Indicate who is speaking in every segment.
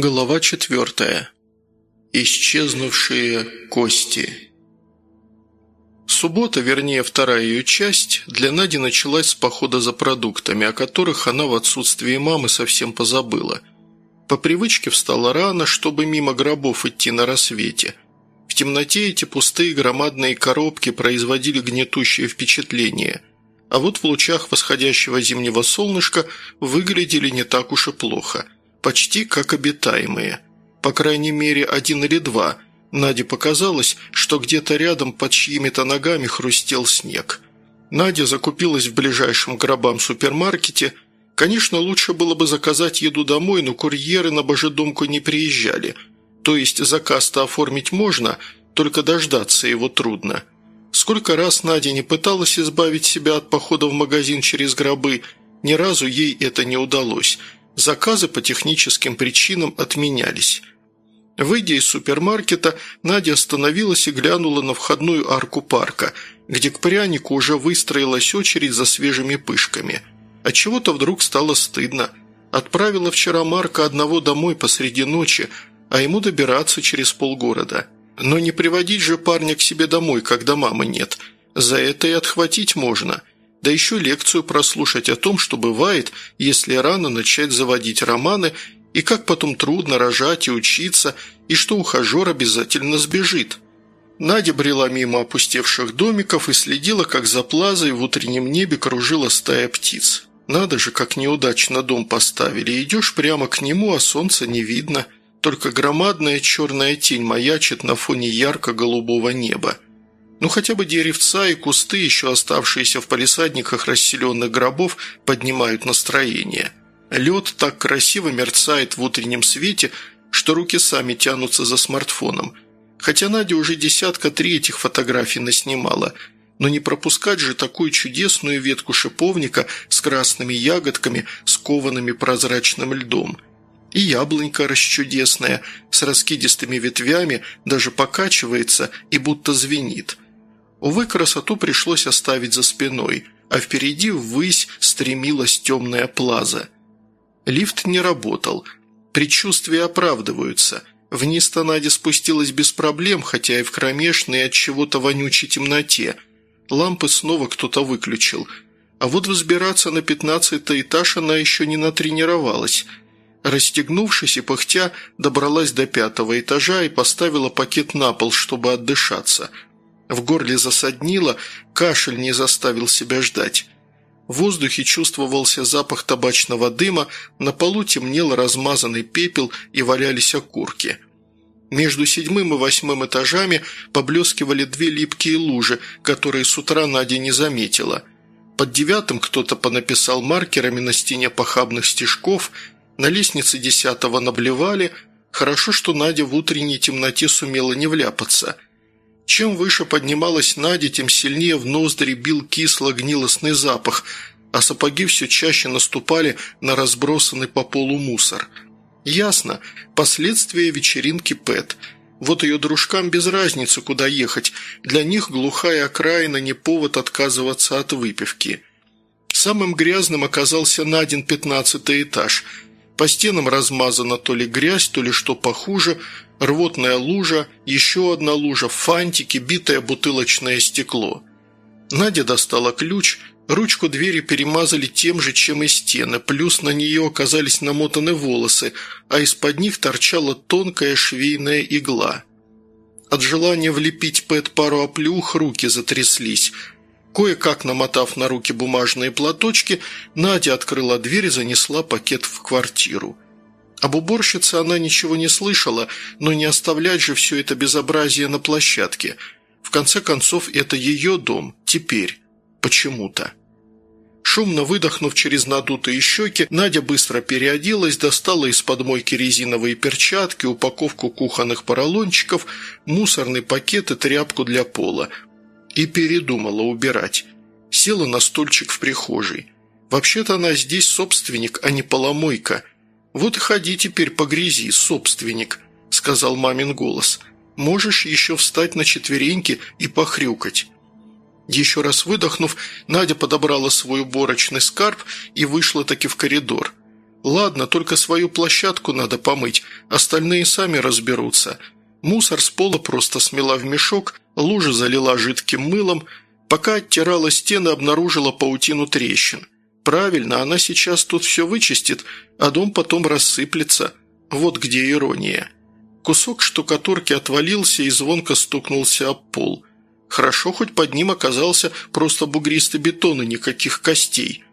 Speaker 1: Глава четвертая. Исчезнувшие кости. Суббота, вернее вторая ее часть, для Нади началась с похода за продуктами, о которых она в отсутствии мамы совсем позабыла. По привычке встала рано, чтобы мимо гробов идти на рассвете. В темноте эти пустые громадные коробки производили гнетущее впечатление, а вот в лучах восходящего зимнего солнышка выглядели не так уж и плохо – почти как обитаемые. По крайней мере, один или два. Наде показалось, что где-то рядом под чьими-то ногами хрустел снег. Надя закупилась в ближайшем гробам супермаркете. Конечно, лучше было бы заказать еду домой, но курьеры на божедомку не приезжали. То есть заказ-то оформить можно, только дождаться его трудно. Сколько раз Надя не пыталась избавить себя от похода в магазин через гробы, ни разу ей это не удалось – Заказы по техническим причинам отменялись. Выйдя из супермаркета, Надя остановилась и глянула на входную арку парка, где к прянику уже выстроилась очередь за свежими пышками. От чего то вдруг стало стыдно. Отправила вчера Марка одного домой посреди ночи, а ему добираться через полгорода. Но не приводить же парня к себе домой, когда мамы нет. За это и отхватить можно – да еще лекцию прослушать о том, что бывает, если рано начать заводить романы, и как потом трудно рожать и учиться, и что ухажер обязательно сбежит. Надя брела мимо опустевших домиков и следила, как за плазой в утреннем небе кружила стая птиц. Надо же, как неудачно дом поставили. Идешь прямо к нему, а солнца не видно. Только громадная черная тень маячит на фоне ярко-голубого неба. Ну хотя бы деревца и кусты, еще оставшиеся в палисадниках расселенных гробов, поднимают настроение. Лед так красиво мерцает в утреннем свете, что руки сами тянутся за смартфоном. Хотя Надя уже десятка три этих фотографий наснимала, но не пропускать же такую чудесную ветку шиповника с красными ягодками, скованными прозрачным льдом. И яблонька расчудесная, с раскидистыми ветвями, даже покачивается и будто звенит – Увы, красоту пришлось оставить за спиной, а впереди ввысь стремилась темная плаза. Лифт не работал. Предчувствия оправдываются. Вниз-то спустилась без проблем, хотя и в кромешной от чего-то вонючей темноте. Лампы снова кто-то выключил. А вот взбираться на пятнадцатый этаж она еще не натренировалась. Расстегнувшись и пыхтя, добралась до пятого этажа и поставила пакет на пол, чтобы отдышаться – в горле засаднило, кашель не заставил себя ждать. В воздухе чувствовался запах табачного дыма, на полу темнел размазанный пепел и валялись окурки. Между седьмым и восьмым этажами поблескивали две липкие лужи, которые с утра Надя не заметила. Под девятым кто-то понаписал маркерами на стене похабных стежков, на лестнице десятого наблевали. Хорошо, что Надя в утренней темноте сумела не вляпаться – чем выше поднималась Надя, тем сильнее в ноздри бил кисло-гнилостный запах, а сапоги все чаще наступали на разбросанный по полу мусор. Ясно, последствия вечеринки Пэт. Вот ее дружкам без разницы, куда ехать. Для них глухая окраина не повод отказываться от выпивки. Самым грязным оказался Надин пятнадцатый этаж. По стенам размазана то ли грязь, то ли что похуже – рвотная лужа, еще одна лужа, фантики, битое бутылочное стекло. Надя достала ключ, ручку двери перемазали тем же, чем и стены, плюс на нее оказались намотаны волосы, а из-под них торчала тонкая швейная игла. От желания влепить Пэт пару оплюх руки затряслись. Кое-как намотав на руки бумажные платочки, Надя открыла дверь и занесла пакет в квартиру. Об уборщице она ничего не слышала, но не оставлять же все это безобразие на площадке. В конце концов, это ее дом, теперь, почему-то. Шумно выдохнув через надутые щеки, Надя быстро переоделась, достала из подмойки резиновые перчатки, упаковку кухонных поролончиков, мусорный пакет и тряпку для пола. И передумала убирать. Села на стульчик в прихожей. Вообще-то она здесь собственник, а не поломойка – «Вот и ходи теперь по грязи, собственник», – сказал мамин голос. «Можешь еще встать на четвереньки и похрюкать». Еще раз выдохнув, Надя подобрала свой уборочный скарб и вышла таки в коридор. Ладно, только свою площадку надо помыть, остальные сами разберутся. Мусор с пола просто смела в мешок, лужа залила жидким мылом, пока оттирала стены, обнаружила паутину трещин. Правильно, она сейчас тут все вычистит, а дом потом рассыплется. Вот где ирония. Кусок штукатурки отвалился и звонко стукнулся об пол. Хорошо, хоть под ним оказался просто бугристый бетон и никаких костей.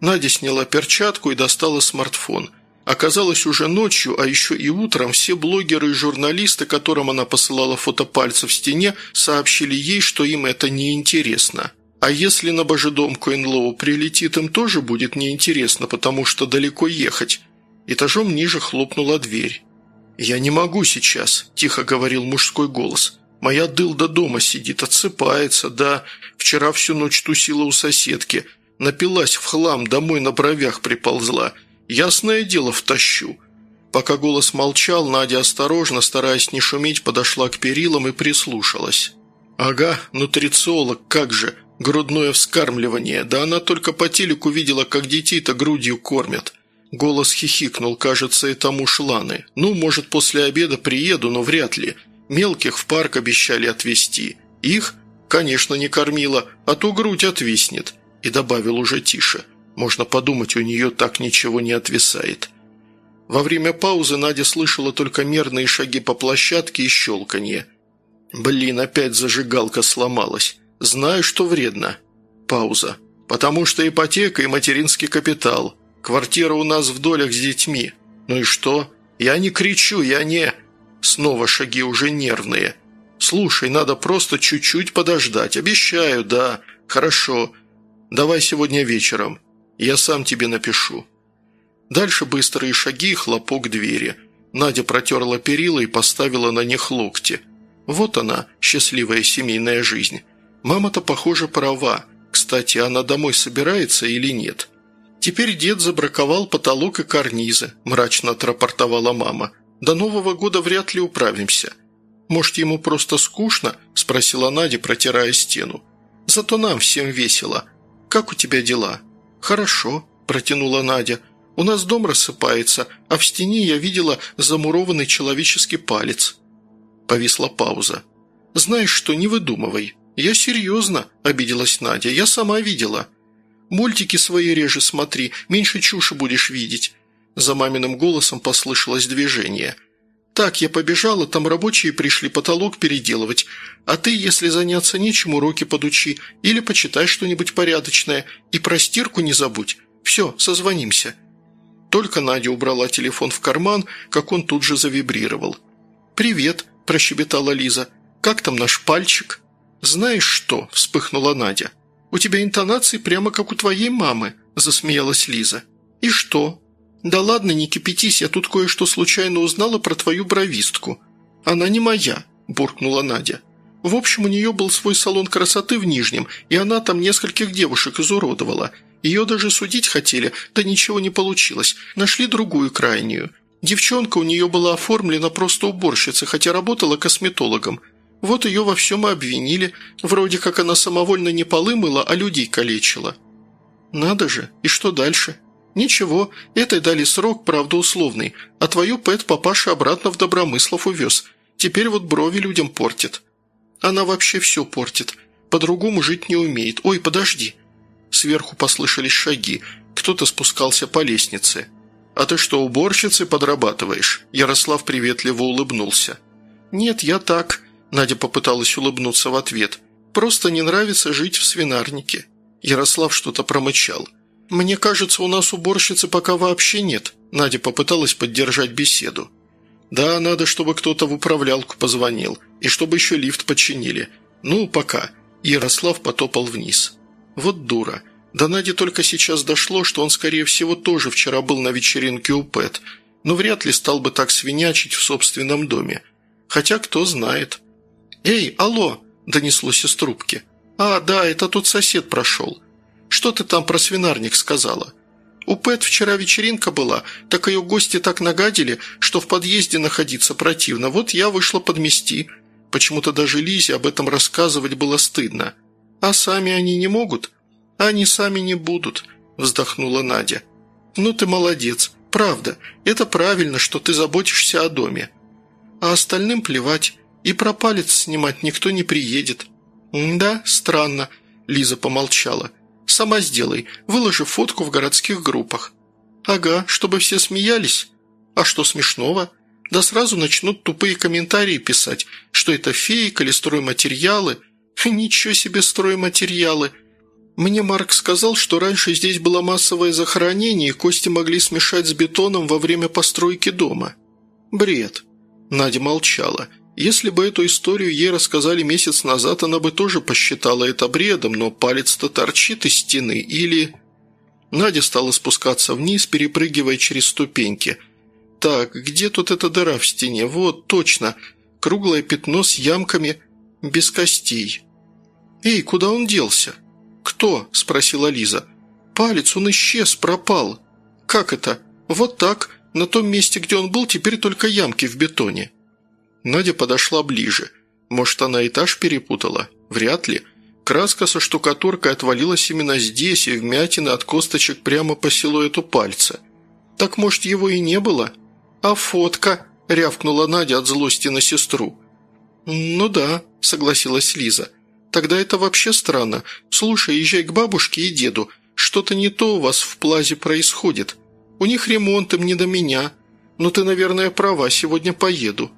Speaker 1: Надя сняла перчатку и достала смартфон. Оказалось, уже ночью, а еще и утром все блогеры и журналисты, которым она посылала фото пальца в стене, сообщили ей, что им это неинтересно. А если на божедом Коинлоу прилетит, им тоже будет неинтересно, потому что далеко ехать. Этажом ниже хлопнула дверь. «Я не могу сейчас», – тихо говорил мужской голос. «Моя дылда дома сидит, отсыпается, да. Вчера всю ночь тусила у соседки. Напилась в хлам, домой на бровях приползла. Ясное дело, втащу». Пока голос молчал, Надя осторожно, стараясь не шуметь, подошла к перилам и прислушалась. «Ага, нутрициолог, как же! Грудное вскармливание. Да она только по телеку видела, как детей-то грудью кормят». Голос хихикнул, кажется, это муж Ланы. «Ну, может, после обеда приеду, но вряд ли. Мелких в парк обещали отвезти. Их, конечно, не кормила, а то грудь отвиснет». И добавил уже тише. «Можно подумать, у нее так ничего не отвисает». Во время паузы Надя слышала только мерные шаги по площадке и щелканье. «Блин, опять зажигалка сломалась. Знаю, что вредно». Пауза. «Потому что ипотека и материнский капитал. Квартира у нас в долях с детьми. Ну и что? Я не кричу, я не...» Снова шаги уже нервные. «Слушай, надо просто чуть-чуть подождать. Обещаю, да. Хорошо. Давай сегодня вечером. Я сам тебе напишу». Дальше быстрые шаги и хлопок двери. Надя протерла перила и поставила на них локти. Вот она, счастливая семейная жизнь. Мама-то, похоже, права. Кстати, она домой собирается или нет? Теперь дед забраковал потолок и карнизы, мрачно отрапортовала мама. До Нового года вряд ли управимся. Может, ему просто скучно? Спросила Надя, протирая стену. Зато нам всем весело. Как у тебя дела? Хорошо, протянула Надя. У нас дом рассыпается, а в стене я видела замурованный человеческий палец. Повисла пауза. «Знаешь что, не выдумывай. «Я серьезно», – обиделась Надя. «Я сама видела». «Мультики свои реже смотри, меньше чуши будешь видеть». За маминым голосом послышалось движение. «Так, я побежала, там рабочие пришли потолок переделывать. А ты, если заняться нечем, уроки подучи или почитай что-нибудь порядочное. И про стирку не забудь. Все, созвонимся». Только Надя убрала телефон в карман, как он тут же завибрировал. «Привет», – прощебетала Лиза. «Как там наш пальчик?» «Знаешь что?» – вспыхнула Надя. «У тебя интонации прямо как у твоей мамы», – засмеялась Лиза. «И что?» «Да ладно, не кипятись, я тут кое-что случайно узнала про твою бровистку». «Она не моя», – буркнула Надя. «В общем, у нее был свой салон красоты в Нижнем, и она там нескольких девушек изуродовала. Ее даже судить хотели, да ничего не получилось. Нашли другую крайнюю. Девчонка у нее была оформлена просто уборщицей, хотя работала косметологом. Вот ее во всем и обвинили. Вроде как она самовольно не полы мыла, а людей калечила. Надо же, и что дальше? Ничего, этой дали срок, правда условный, а твою Пэт папаша обратно в Добромыслов увез. Теперь вот брови людям портит. Она вообще все портит. По-другому жить не умеет. Ой, подожди. Сверху послышались шаги. Кто-то спускался по лестнице. «А ты что, уборщицей подрабатываешь?» Ярослав приветливо улыбнулся. «Нет, я так. Надя попыталась улыбнуться в ответ. «Просто не нравится жить в свинарнике». Ярослав что-то промычал. «Мне кажется, у нас уборщицы пока вообще нет». Надя попыталась поддержать беседу. «Да, надо, чтобы кто-то в управлялку позвонил, и чтобы еще лифт починили. Ну, пока». Ярослав потопал вниз. «Вот дура. До Нади только сейчас дошло, что он, скорее всего, тоже вчера был на вечеринке у Пэт, но вряд ли стал бы так свинячить в собственном доме. Хотя кто знает». «Эй, алло!» – донеслось из трубки. «А, да, это тут сосед прошел. Что ты там про свинарник сказала?» «У Пэт вчера вечеринка была, так ее гости так нагадили, что в подъезде находиться противно. Вот я вышла подмести. Почему-то даже Лизе об этом рассказывать было стыдно. А сами они не могут?» «Они сами не будут», – вздохнула Надя. «Ну ты молодец», Правда, это правильно, что ты заботишься о доме. А остальным плевать, и про палец снимать никто не приедет». «Да, странно», – Лиза помолчала. «Сама сделай, выложи фотку в городских группах». «Ага, чтобы все смеялись. А что смешного?» Да сразу начнут тупые комментарии писать, что это фейк или стройматериалы. Ничего себе стройматериалы. Мне Марк сказал, что раньше здесь было массовое захоронение, и кости могли смешать с бетоном во время постройки дома. Бред. Надя молчала. Если бы эту историю ей рассказали месяц назад, она бы тоже посчитала это бредом, но палец-то торчит из стены, или... Надя стала спускаться вниз, перепрыгивая через ступеньки – так, где тут эта дыра в стене? Вот, точно. Круглое пятно с ямками, без костей. Эй, куда он делся? Кто? – спросила Лиза. Палец, он исчез, пропал. Как это? Вот так. На том месте, где он был, теперь только ямки в бетоне. Надя подошла ближе. Может, она этаж перепутала? Вряд ли. Краска со штукатуркой отвалилась именно здесь, и вмятины от косточек прямо по силуэту пальца. Так, может, его и не было? «А фотка?» – рявкнула Надя от злости на сестру. «Ну да», – согласилась Лиза. «Тогда это вообще странно. Слушай, езжай к бабушке и деду. Что-то не то у вас в плазе происходит. У них ремонт, им не до меня. Но ты, наверное, права, сегодня поеду».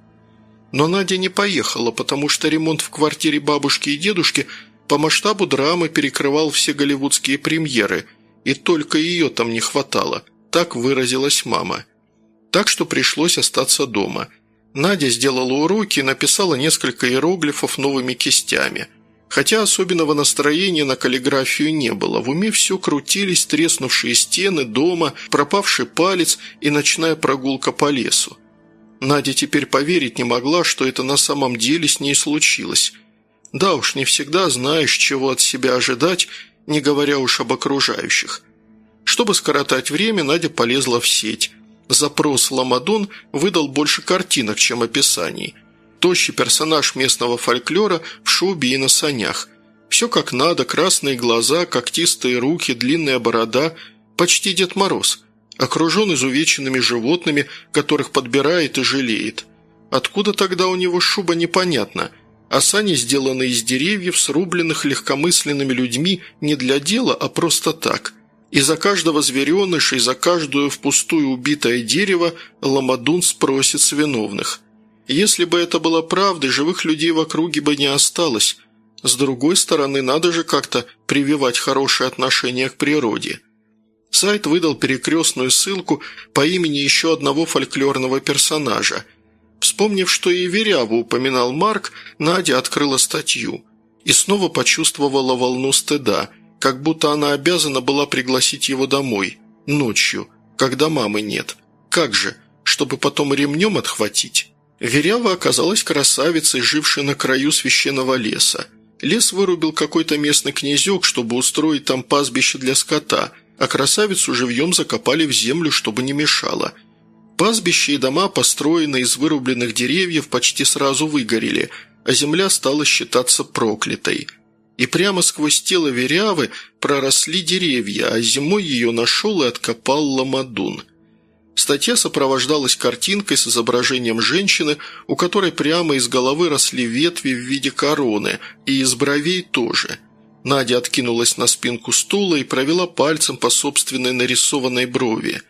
Speaker 1: Но Надя не поехала, потому что ремонт в квартире бабушки и дедушки по масштабу драмы перекрывал все голливудские премьеры, и только ее там не хватало. Так выразилась мама так что пришлось остаться дома. Надя сделала уроки и написала несколько иероглифов новыми кистями. Хотя особенного настроения на каллиграфию не было, в уме все крутились треснувшие стены дома, пропавший палец и ночная прогулка по лесу. Надя теперь поверить не могла, что это на самом деле с ней случилось. Да уж, не всегда знаешь, чего от себя ожидать, не говоря уж об окружающих. Чтобы скоротать время, Надя полезла в сеть – Запрос «Ламадон» выдал больше картинок, чем описаний. Тощий персонаж местного фольклора в шубе и на санях. Все как надо, красные глаза, когтистые руки, длинная борода, почти Дед Мороз. Окружен изувеченными животными, которых подбирает и жалеет. Откуда тогда у него шуба, непонятно. А сани сделаны из деревьев, срубленных легкомысленными людьми не для дела, а просто так – и за каждого звереныша, и за каждую впустую убитое дерево Ламадун спросит с виновных. Если бы это было правдой, живых людей в округе бы не осталось. С другой стороны, надо же как-то прививать хорошее отношение к природе. Сайт выдал перекрестную ссылку по имени еще одного фольклорного персонажа. Вспомнив, что и Веряву упоминал Марк, Надя открыла статью и снова почувствовала волну стыда – как будто она обязана была пригласить его домой. Ночью, когда мамы нет. Как же, чтобы потом ремнем отхватить? Верява оказалась красавицей, жившей на краю священного леса. Лес вырубил какой-то местный князек, чтобы устроить там пастбище для скота, а красавицу живьем закопали в землю, чтобы не мешало. Пастбище и дома, построенные из вырубленных деревьев, почти сразу выгорели, а земля стала считаться проклятой – и прямо сквозь тело Верявы проросли деревья, а зимой ее нашел и откопал Ламадун. Статья сопровождалась картинкой с изображением женщины, у которой прямо из головы росли ветви в виде короны, и из бровей тоже. Надя откинулась на спинку стула и провела пальцем по собственной нарисованной брови.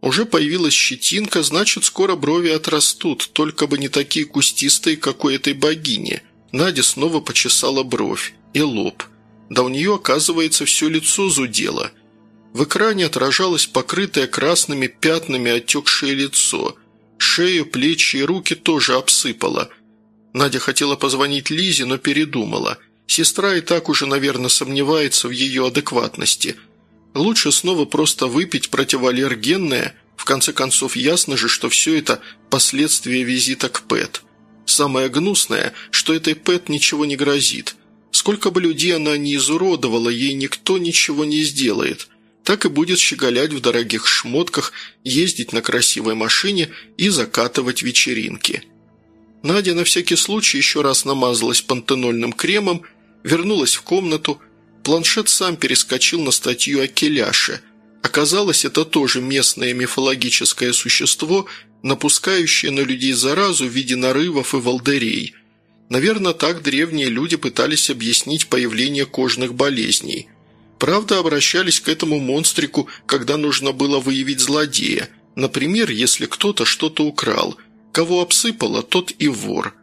Speaker 1: Уже появилась щетинка, значит, скоро брови отрастут, только бы не такие кустистые, как у этой богини – Надя снова почесала бровь и лоб. Да у нее, оказывается, все лицо зудело. В экране отражалось покрытое красными пятнами отекшее лицо. Шею, плечи и руки тоже обсыпало. Надя хотела позвонить Лизе, но передумала. Сестра и так уже, наверное, сомневается в ее адекватности. Лучше снова просто выпить противоаллергенное. В конце концов, ясно же, что все это последствия визита к Пэт. Самое гнусное, что этой Пэт ничего не грозит. Сколько бы людей она ни изуродовала, ей никто ничего не сделает. Так и будет щеголять в дорогих шмотках, ездить на красивой машине и закатывать вечеринки. Надя на всякий случай еще раз намазалась пантенольным кремом, вернулась в комнату. Планшет сам перескочил на статью о Келяше. Оказалось, это тоже местное мифологическое существо, напускающее на людей заразу в виде нарывов и волдырей. Наверное, так древние люди пытались объяснить появление кожных болезней. Правда, обращались к этому монстрику, когда нужно было выявить злодея. Например, если кто-то что-то украл. Кого обсыпало, тот и вор.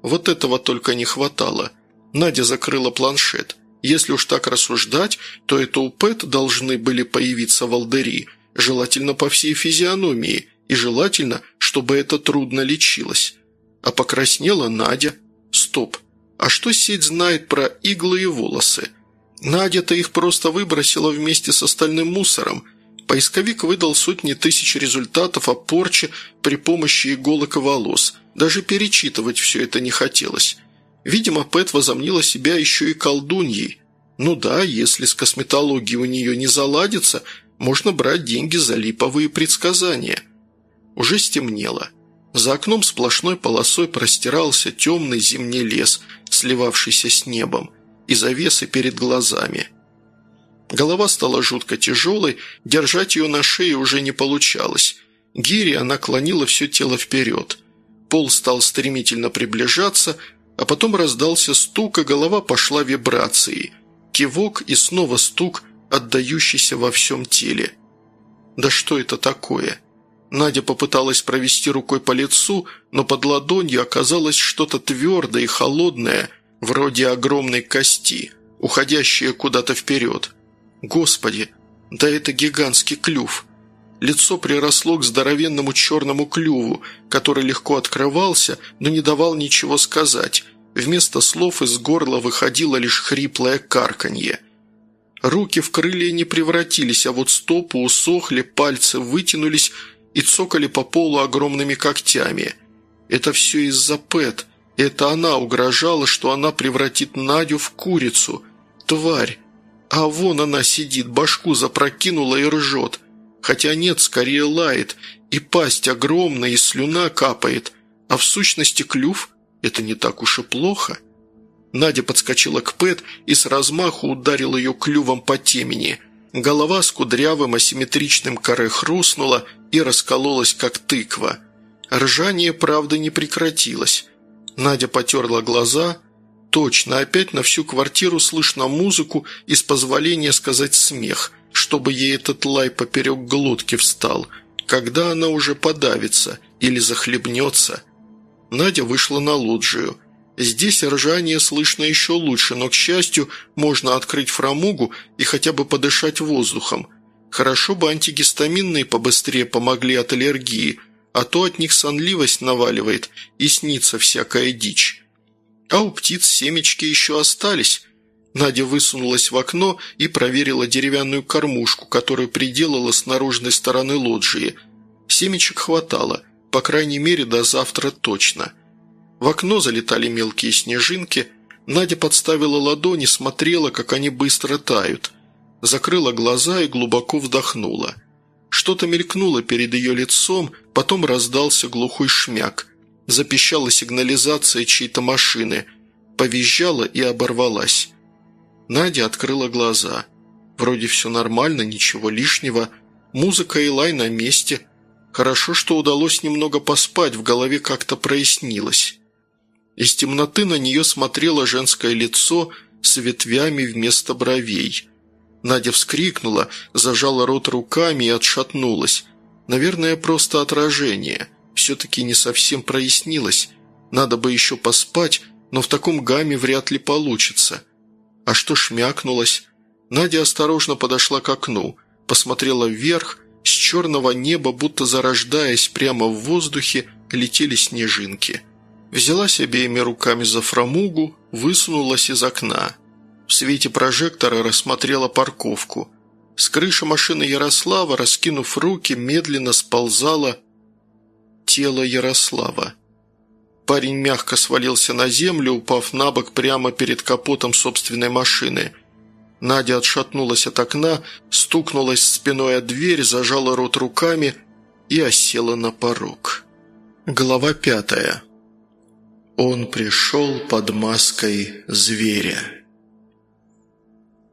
Speaker 1: Вот этого только не хватало. Надя закрыла планшет. Если уж так рассуждать, то это у Пэт должны были появиться волдыри, желательно по всей физиономии, и желательно, чтобы это трудно лечилось. А покраснела Надя. Стоп. А что сеть знает про иглы и волосы? Надя-то их просто выбросила вместе с остальным мусором. Поисковик выдал сотни тысяч результатов о порче при помощи иголок и волос. Даже перечитывать все это не хотелось. Видимо, Пэт возомнила себя еще и колдуньей. Ну да, если с косметологией у нее не заладится, можно брать деньги за липовые предсказания. Уже стемнело. За окном сплошной полосой простирался темный зимний лес, сливавшийся с небом, и завесы перед глазами. Голова стала жутко тяжелой, держать ее на шее уже не получалось. Гири она клонила все тело вперед. Пол стал стремительно приближаться – а потом раздался стук, и голова пошла вибрацией. Кивок и снова стук, отдающийся во всем теле. «Да что это такое?» Надя попыталась провести рукой по лицу, но под ладонью оказалось что-то твердое и холодное, вроде огромной кости, уходящее куда-то вперед. «Господи, да это гигантский клюв!» Лицо приросло к здоровенному черному клюву, который легко открывался, но не давал ничего сказать. Вместо слов из горла выходило лишь хриплое карканье. Руки в крылья не превратились, а вот стопы усохли, пальцы вытянулись и цокали по полу огромными когтями. Это все из-за Пэт. Это она угрожала, что она превратит Надю в курицу. Тварь! А вон она сидит, башку запрокинула и ржет – Хотя нет, скорее лает, и пасть огромная, и слюна капает, а в сущности клюв – это не так уж и плохо. Надя подскочила к Пэт и с размаху ударила ее клювом по темени. Голова с кудрявым асимметричным коре хрустнула и раскололась, как тыква. Ржание, правда, не прекратилось. Надя потерла глаза. Точно, опять на всю квартиру слышно музыку и, с позволения сказать, смех – чтобы ей этот лай поперек глотки встал, когда она уже подавится или захлебнется. Надя вышла на лоджию. Здесь ржание слышно еще лучше, но, к счастью, можно открыть фрамугу и хотя бы подышать воздухом. Хорошо бы антигистаминные побыстрее помогли от аллергии, а то от них сонливость наваливает и снится всякая дичь. А у птиц семечки еще остались, Надя высунулась в окно и проверила деревянную кормушку, которую приделала с наружной стороны лоджии. Семечек хватало, по крайней мере, до завтра точно. В окно залетали мелкие снежинки. Надя подставила ладони, смотрела, как они быстро тают. Закрыла глаза и глубоко вдохнула. Что-то мелькнуло перед ее лицом, потом раздался глухой шмяк. Запищала сигнализация чьей-то машины. Повизжала и оборвалась. Надя открыла глаза. Вроде все нормально, ничего лишнего. Музыка и лай на месте. Хорошо, что удалось немного поспать, в голове как-то прояснилось. Из темноты на нее смотрело женское лицо с ветвями вместо бровей. Надя вскрикнула, зажала рот руками и отшатнулась. Наверное, просто отражение. Все-таки не совсем прояснилось. Надо бы еще поспать, но в таком гамме вряд ли получится. А что шмякнулось? Надя осторожно подошла к окну, посмотрела вверх, с черного неба, будто зарождаясь прямо в воздухе, летели снежинки. Взялась обеими руками за фрамугу, высунулась из окна. В свете прожектора рассмотрела парковку. С крыши машины Ярослава, раскинув руки, медленно сползало тело Ярослава. Парень мягко свалился на землю, упав на бок прямо перед капотом собственной машины. Надя отшатнулась от окна, стукнулась спиной о дверь, зажала рот руками и осела на порог. Глава пятая. Он пришел под маской зверя.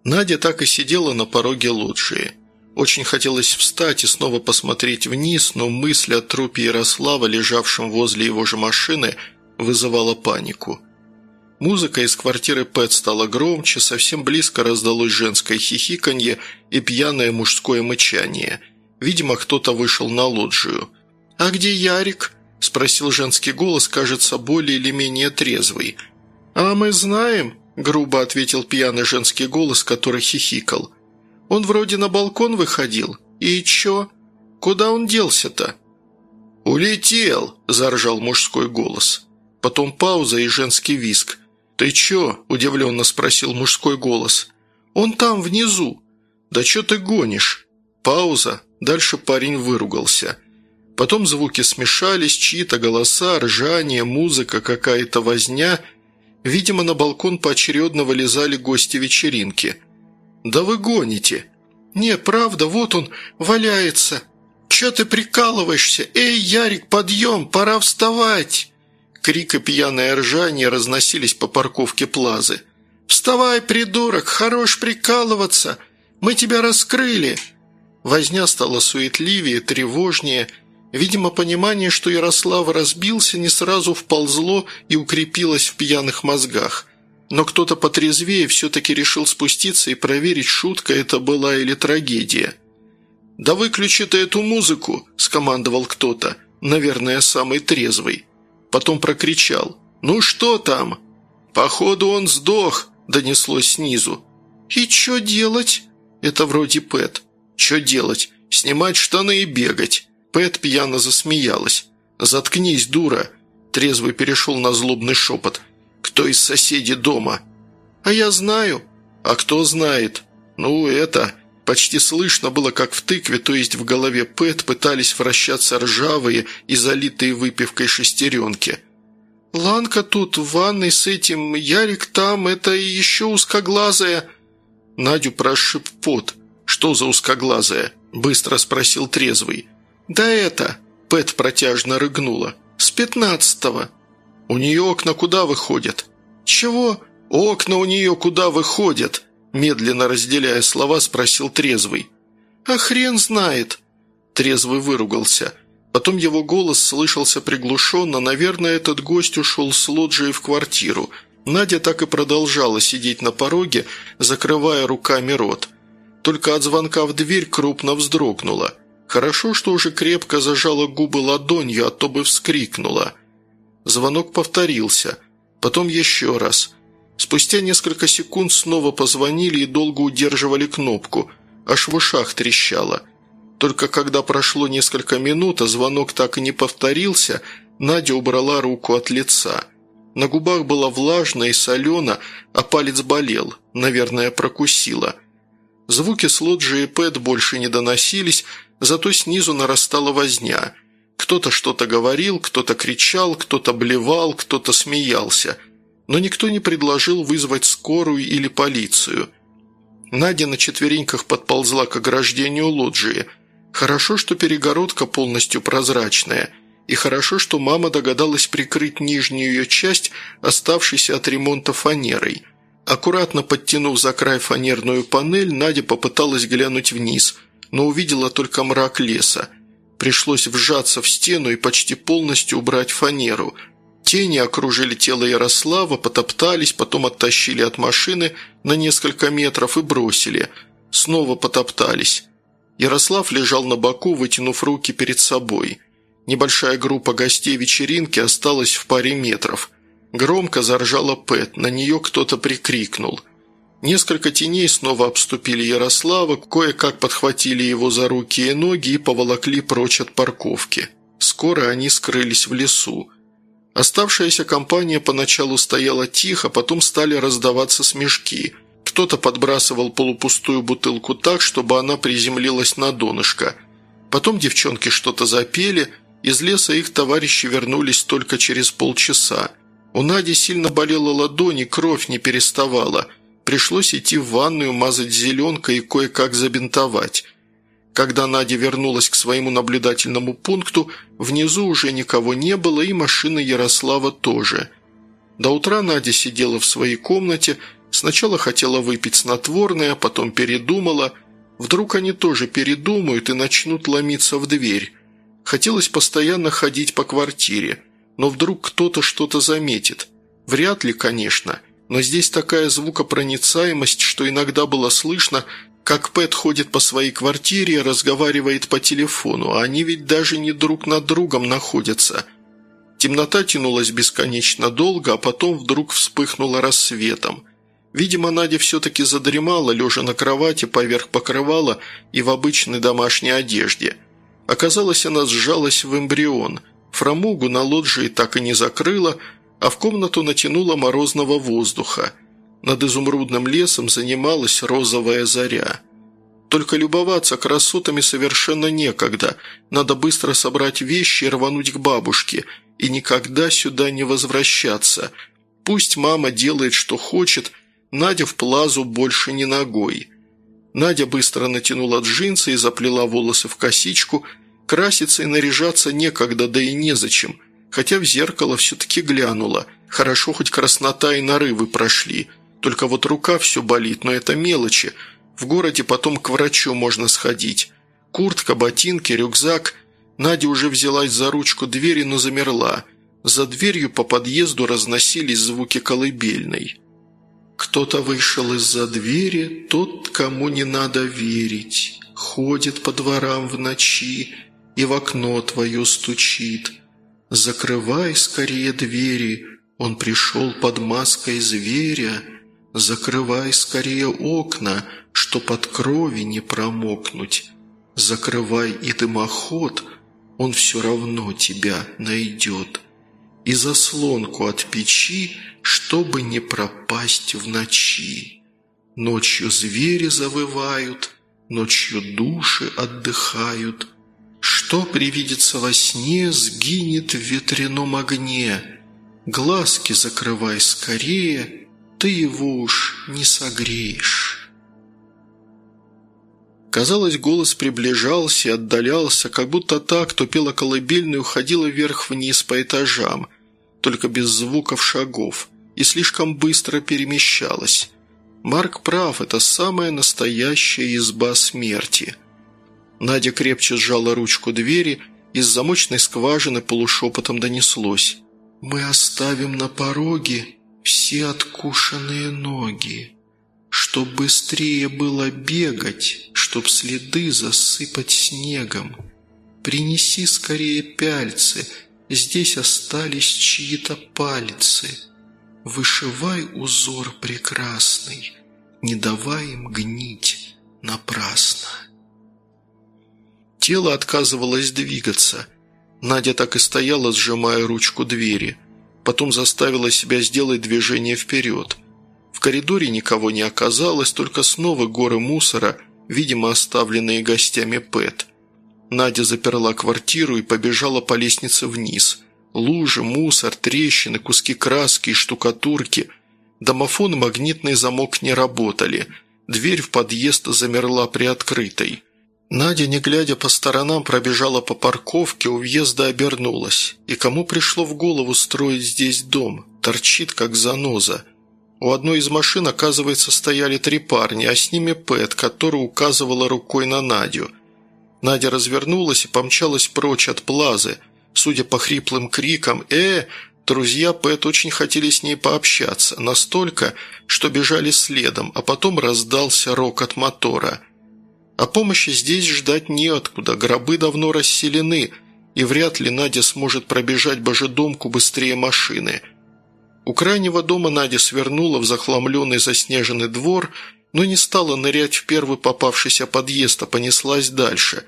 Speaker 1: Надя так и сидела на пороге лоджии. Очень хотелось встать и снова посмотреть вниз, но мысль о трупе Ярослава, лежавшем возле его же машины, вызывала панику. Музыка из квартиры Пэт стала громче, совсем близко раздалось женское хихиканье и пьяное мужское мычание. Видимо, кто-то вышел на лоджию. «А где Ярик?» – спросил женский голос, кажется, более или менее трезвый. «А мы знаем», – грубо ответил пьяный женский голос, который хихикал. Он вроде на балкон выходил. И чё? Куда он делся-то?» «Улетел!» – заржал мужской голос. Потом пауза и женский виск. «Ты чё?» – удивленно спросил мужской голос. «Он там, внизу». «Да чё ты гонишь?» Пауза. Дальше парень выругался. Потом звуки смешались, чьи-то голоса, ржание, музыка, какая-то возня. Видимо, на балкон поочередно вылезали гости вечеринки – «Да вы гоните!» «Не, правда, вот он, валяется!» «Чё ты прикалываешься? Эй, Ярик, подъем, пора вставать!» Крик и пьяное ржание разносились по парковке Плазы. «Вставай, придурок, хорош прикалываться! Мы тебя раскрыли!» Возня стала суетливее, тревожнее. Видимо, понимание, что Ярослав разбился, не сразу вползло и укрепилось в пьяных мозгах – но кто-то потрезвее все-таки решил спуститься и проверить, шутка это была или трагедия. «Да выключи ты эту музыку!» – скомандовал кто-то, наверное, самый трезвый. Потом прокричал. «Ну что там?» «Походу он сдох!» – донеслось снизу. «И что делать?» «Это вроде Пэт». «Что делать? Снимать штаны и бегать». Пэт пьяно засмеялась. «Заткнись, дура!» Трезвый перешел на злобный шепот – кто из соседей дома. А я знаю. А кто знает? Ну, это... Почти слышно было, как в тыкве, то есть в голове Пэт, пытались вращаться ржавые и залитые выпивкой шестеренки. «Ланка тут в ванной с этим, Ярик там, это еще узкоглазая...» Надю прошиб пот. «Что за узкоглазая?» – быстро спросил трезвый. «Да это...» – Пэт протяжно рыгнула. «С пятнадцатого». «У нее окна куда выходят?» «Чего? Окна у нее куда выходят?» Медленно разделяя слова, спросил трезвый. «А хрен знает!» Трезвый выругался. Потом его голос слышался приглушенно. Наверное, этот гость ушел с лоджии в квартиру. Надя так и продолжала сидеть на пороге, закрывая руками рот. Только от звонка в дверь крупно вздрогнула. Хорошо, что уже крепко зажала губы ладонью, а то бы вскрикнула. Звонок повторился. Потом еще раз. Спустя несколько секунд снова позвонили и долго удерживали кнопку. Аж в ушах трещало. Только когда прошло несколько минут, а звонок так и не повторился, Надя убрала руку от лица. На губах было влажно и солено, а палец болел. Наверное, прокусила. Звуки с лоджии Пэт больше не доносились, зато снизу нарастала возня – кто-то что-то говорил, кто-то кричал, кто-то блевал, кто-то смеялся. Но никто не предложил вызвать скорую или полицию. Надя на четвереньках подползла к ограждению лоджии. Хорошо, что перегородка полностью прозрачная. И хорошо, что мама догадалась прикрыть нижнюю ее часть, оставшейся от ремонта фанерой. Аккуратно подтянув за край фанерную панель, Надя попыталась глянуть вниз, но увидела только мрак леса – Пришлось вжаться в стену и почти полностью убрать фанеру. Тени окружили тело Ярослава, потоптались, потом оттащили от машины на несколько метров и бросили. Снова потоптались. Ярослав лежал на боку, вытянув руки перед собой. Небольшая группа гостей вечеринки осталась в паре метров. Громко заржала Пэт, на нее кто-то прикрикнул – Несколько теней снова обступили Ярослава, кое-как подхватили его за руки и ноги и поволокли прочь от парковки. Скоро они скрылись в лесу. Оставшаяся компания поначалу стояла тихо, потом стали раздаваться смешки. Кто-то подбрасывал полупустую бутылку так, чтобы она приземлилась на донышко. Потом девчонки что-то запели, из леса их товарищи вернулись только через полчаса. У Нади сильно болела ладонь и кровь не переставала – Пришлось идти в ванную, мазать зеленкой и кое-как забинтовать. Когда Надя вернулась к своему наблюдательному пункту, внизу уже никого не было и машины Ярослава тоже. До утра Надя сидела в своей комнате, сначала хотела выпить снотворное, а потом передумала. Вдруг они тоже передумают и начнут ломиться в дверь. Хотелось постоянно ходить по квартире, но вдруг кто-то что-то заметит. Вряд ли, конечно, но здесь такая звукопроницаемость, что иногда было слышно, как Пэт ходит по своей квартире и разговаривает по телефону, а они ведь даже не друг над другом находятся. Темнота тянулась бесконечно долго, а потом вдруг вспыхнула рассветом. Видимо, Надя все-таки задремала, лежа на кровати поверх покрывала и в обычной домашней одежде. Оказалось, она сжалась в эмбрион. Фрамугу на лоджии так и не закрыла, а в комнату натянула морозного воздуха – над изумрудным лесом занималась розовая заря. Только любоваться красотами совершенно некогда. Надо быстро собрать вещи и рвануть к бабушке. И никогда сюда не возвращаться. Пусть мама делает, что хочет, Надя в плазу больше не ногой. Надя быстро натянула джинсы и заплела волосы в косичку. Краситься и наряжаться некогда, да и незачем. Хотя в зеркало все-таки глянула. Хорошо, хоть краснота и нарывы прошли – только вот рука все болит, но это мелочи. В городе потом к врачу можно сходить. Куртка, ботинки, рюкзак. Надя уже взялась за ручку двери, но замерла. За дверью по подъезду разносились звуки колыбельной. «Кто-то вышел из-за двери, тот, кому не надо верить. Ходит по дворам в ночи и в окно твое стучит. Закрывай скорее двери, он пришел под маской зверя». Закрывай скорее окна, чтоб от крови не промокнуть. Закрывай и дымоход, он все равно тебя найдет. И заслонку от печи, чтобы не пропасть в ночи. Ночью звери завывают, ночью души отдыхают. Что привидится во сне, сгинет в ветряном огне. Глазки закрывай скорее — ты его уж не согреешь». Казалось, голос приближался и отдалялся, как будто та, кто пела колыбельную, уходила вверх-вниз по этажам, только без звуков шагов, и слишком быстро перемещалась. Марк прав, это самая настоящая изба смерти. Надя крепче сжала ручку двери, из замочной скважины полушепотом донеслось. «Мы оставим на пороге все откушенные ноги, чтоб быстрее было бегать, чтоб следы засыпать снегом. Принеси скорее пяльцы, здесь остались чьи-то пальцы. Вышивай узор прекрасный, не давай им гнить напрасно. Тело отказывалось двигаться. Надя так и стояла, сжимая ручку двери – потом заставила себя сделать движение вперед. В коридоре никого не оказалось, только снова горы мусора, видимо, оставленные гостями Пэт. Надя заперла квартиру и побежала по лестнице вниз. Лужи, мусор, трещины, куски краски и штукатурки. Домофон и магнитный замок не работали. Дверь в подъезд замерла приоткрытой. Надя, не глядя по сторонам, пробежала по парковке, у въезда обернулась. И кому пришло в голову строить здесь дом? Торчит, как заноза. У одной из машин, оказывается, стояли три парня, а с ними Пэт, которая указывала рукой на Надю. Надя развернулась и помчалась прочь от плазы. Судя по хриплым крикам «Э!», друзья Пэт очень хотели с ней пообщаться, настолько, что бежали следом, а потом раздался рок от мотора – а помощи здесь ждать неоткуда, гробы давно расселены, и вряд ли Надя сможет пробежать божедомку быстрее машины. У крайнего дома Надя свернула в захламленный заснеженный двор, но не стала нырять в первый попавшийся подъезд, а понеслась дальше.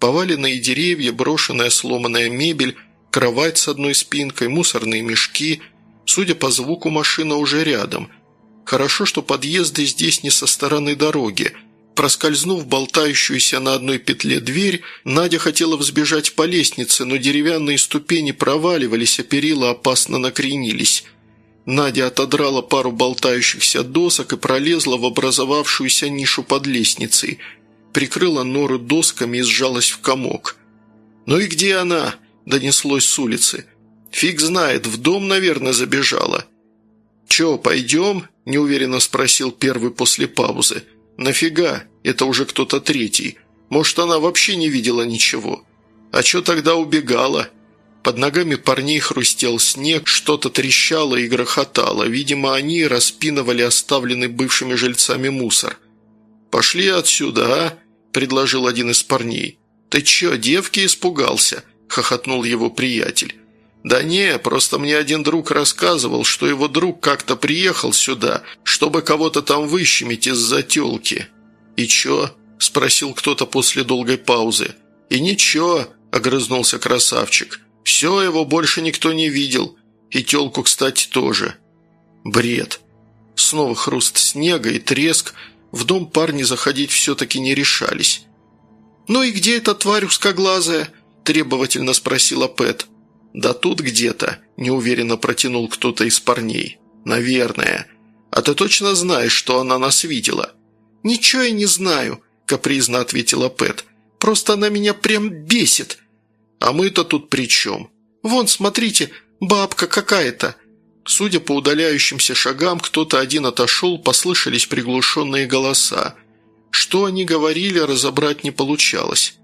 Speaker 1: Поваленные деревья, брошенная сломанная мебель, кровать с одной спинкой, мусорные мешки. Судя по звуку, машина уже рядом. Хорошо, что подъезды здесь не со стороны дороги – Проскользнув болтающуюся на одной петле дверь, Надя хотела взбежать по лестнице, но деревянные ступени проваливались, а перила опасно накренились. Надя отодрала пару болтающихся досок и пролезла в образовавшуюся нишу под лестницей. Прикрыла нору досками и сжалась в комок. «Ну и где она?» – донеслось с улицы. «Фиг знает, в дом, наверное, забежала». «Че, пойдем?» – неуверенно спросил первый после паузы. «Нафига? Это уже кто-то третий. Может, она вообще не видела ничего? А чё тогда убегала?» Под ногами парней хрустел снег, что-то трещало и грохотало. Видимо, они распинывали оставленный бывшими жильцами мусор. «Пошли отсюда, а?» – предложил один из парней. «Ты чё, девки испугался?» – хохотнул его приятель. «Да не, просто мне один друг рассказывал, что его друг как-то приехал сюда, чтобы кого-то там выщемить из-за тёлки». «И чё?» – спросил кто-то после долгой паузы. «И ничего», – огрызнулся красавчик. «Все, его больше никто не видел. И тёлку, кстати, тоже». Бред. Снова хруст снега и треск. В дом парни заходить все-таки не решались. «Ну и где эта тварь узкоглазая?» – требовательно спросила Пэт. «Да тут где-то», – неуверенно протянул кто-то из парней. «Наверное. А ты точно знаешь, что она нас видела?» «Ничего я не знаю», – капризно ответила Пэт. «Просто она меня прям бесит». «А мы-то тут при чем?» «Вон, смотрите, бабка какая-то». Судя по удаляющимся шагам, кто-то один отошел, послышались приглушенные голоса. Что они говорили, разобрать не получалось.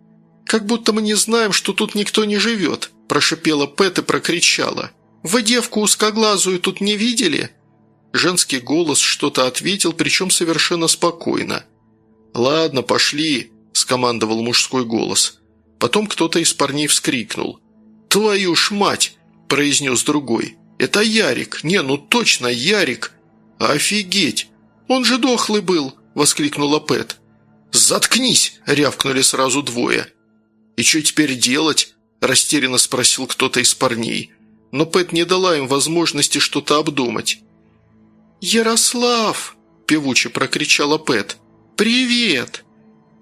Speaker 1: «Как будто мы не знаем, что тут никто не живет», – прошипела Пэт и прокричала. «Вы девку узкоглазую тут не видели?» Женский голос что-то ответил, причем совершенно спокойно. «Ладно, пошли», – скомандовал мужской голос. Потом кто-то из парней вскрикнул. «Твою ж мать!» – произнес другой. «Это Ярик! Не, ну точно Ярик!» «Офигеть! Он же дохлый был!» – воскликнула Пэт. «Заткнись!» – рявкнули сразу двое. «И что теперь делать?» – растерянно спросил кто-то из парней. Но Пэт не дала им возможности что-то обдумать.
Speaker 2: «Ярослав!» – певуче прокричала Пэт. «Привет!»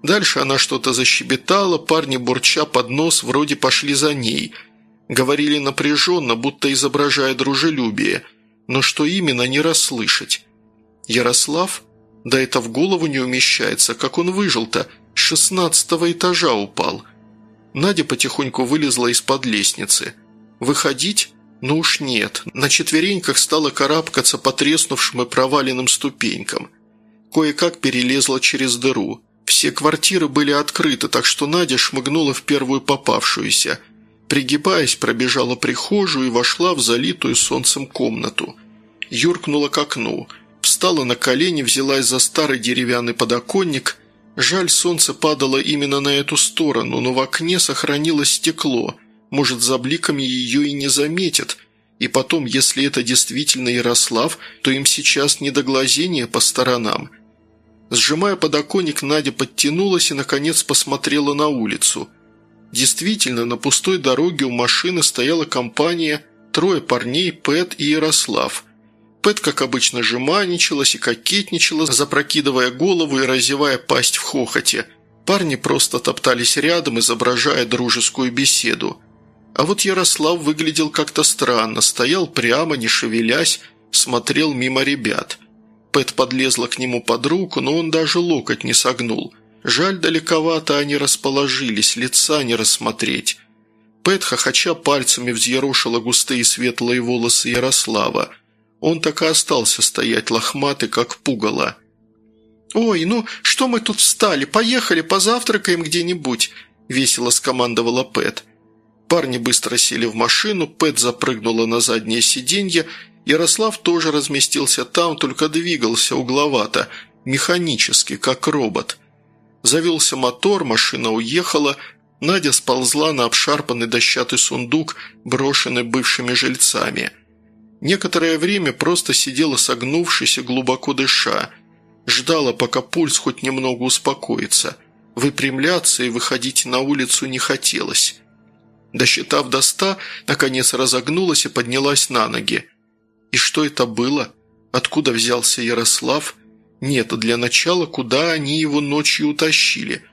Speaker 1: Дальше она что-то защебетала, парни, бурча под нос, вроде пошли за ней. Говорили напряженно, будто изображая дружелюбие, но что именно не расслышать. «Ярослав?» Да это в голову не умещается, как он выжил-то, с шестнадцатого этажа упал. Надя потихоньку вылезла из-под лестницы. Выходить? Ну уж нет. На четвереньках стала карабкаться по треснувшим и проваленным ступенькам. Кое-как перелезла через дыру. Все квартиры были открыты, так что Надя шмыгнула в первую попавшуюся. Пригибаясь, пробежала прихожую и вошла в залитую солнцем комнату. Юркнула к окну – Встала на колени, взялась за старый деревянный подоконник. Жаль, солнце падало именно на эту сторону, но в окне сохранилось стекло. Может, за бликами ее и не заметят. И потом, если это действительно Ярослав, то им сейчас не до глазения по сторонам. Сжимая подоконник, Надя подтянулась и, наконец, посмотрела на улицу. Действительно, на пустой дороге у машины стояла компания, трое парней, Пэт и Ярослав – Пэт, как обычно, жеманничалась и кокетничала, запрокидывая голову и разевая пасть в хохоте. Парни просто топтались рядом, изображая дружескую беседу. А вот Ярослав выглядел как-то странно, стоял прямо, не шевелясь, смотрел мимо ребят. Пэт подлезла к нему под руку, но он даже локоть не согнул. Жаль, далековато они расположились, лица не рассмотреть. Пэт, хохоча пальцами, взъерошила густые светлые волосы Ярослава – он так и остался стоять лохматый, как пугало.
Speaker 2: «Ой, ну что мы тут встали? Поехали, позавтракаем где-нибудь», – весело скомандовала Пэт.
Speaker 1: Парни быстро сели в машину, Пэт запрыгнула на заднее сиденье, Ярослав тоже разместился там, только двигался угловато, механически, как робот. Завелся мотор, машина уехала, Надя сползла на обшарпанный дощатый сундук, брошенный бывшими жильцами – Некоторое время просто сидела согнувшись и глубоко дыша. Ждала, пока пульс хоть немного успокоится. Выпрямляться и выходить на улицу не хотелось. Досчитав до ста, наконец разогнулась и поднялась на ноги. И что это было? Откуда взялся Ярослав? Нет, для начала, куда они его ночью утащили?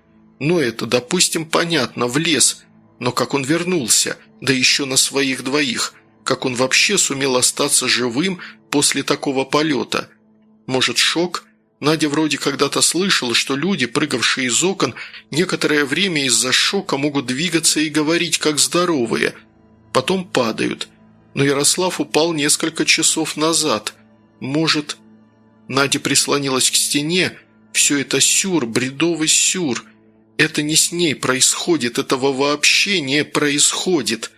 Speaker 1: Ну, это, допустим, понятно, в лес. Но как он вернулся? Да еще на своих двоих – как он вообще сумел остаться живым после такого полета? Может, шок? Надя вроде когда-то слышала, что люди, прыгавшие из окон, некоторое время из-за шока могут двигаться и говорить, как здоровые. Потом падают. Но Ярослав упал несколько часов назад. Может... Надя прислонилась к стене, Все это сюр, бредовый сюр. Это не с ней происходит, этого вообще не происходит.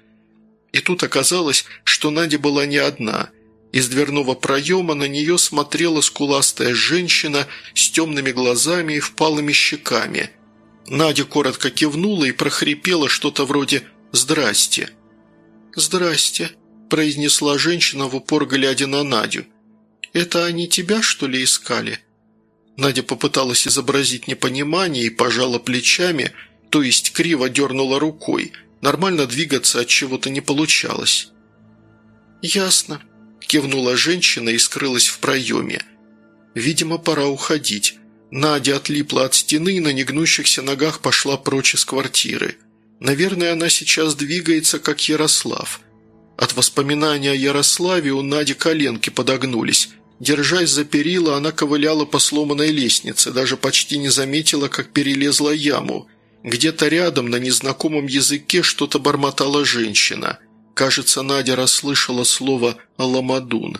Speaker 1: И тут оказалось, что Надя была не одна. Из дверного проема на нее смотрела скуластая женщина с темными глазами и впалыми щеками. Надя коротко кивнула и прохрипела что-то вроде «Здрасте». «Здрасте», – произнесла женщина в упор, глядя на Надю. «Это они тебя, что ли, искали?» Надя попыталась изобразить непонимание и пожала плечами, то есть криво дернула рукой. Нормально двигаться от чего-то не получалось. «Ясно», – кивнула женщина и скрылась в проеме. «Видимо, пора уходить». Надя отлипла от стены и на негнущихся ногах пошла прочь из квартиры. Наверное, она сейчас двигается, как Ярослав. От воспоминания о Ярославе у Нади коленки подогнулись. Держась за перила, она ковыляла по сломанной лестнице, даже почти не заметила, как перелезла яму. Где-то рядом на незнакомом языке что-то бормотала женщина. Кажется, Надя расслышала слово «ламадун».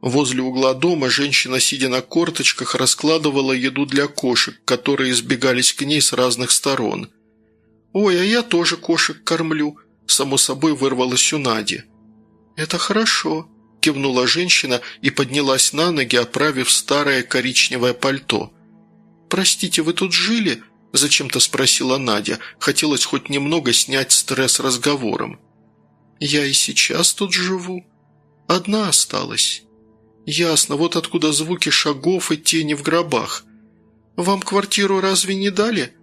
Speaker 1: Возле угла дома женщина, сидя на корточках, раскладывала еду для кошек, которые избегались к ней с разных сторон – «Ой, а я тоже кошек кормлю», – само собой вырвалось у Нади. «Это хорошо», – кивнула женщина и поднялась на ноги, оправив старое коричневое пальто. «Простите, вы тут жили?» – зачем-то спросила Надя. Хотелось хоть немного снять стресс разговором. «Я и сейчас тут живу. Одна осталась». «Ясно, вот откуда звуки шагов и тени в гробах. Вам квартиру разве не дали?»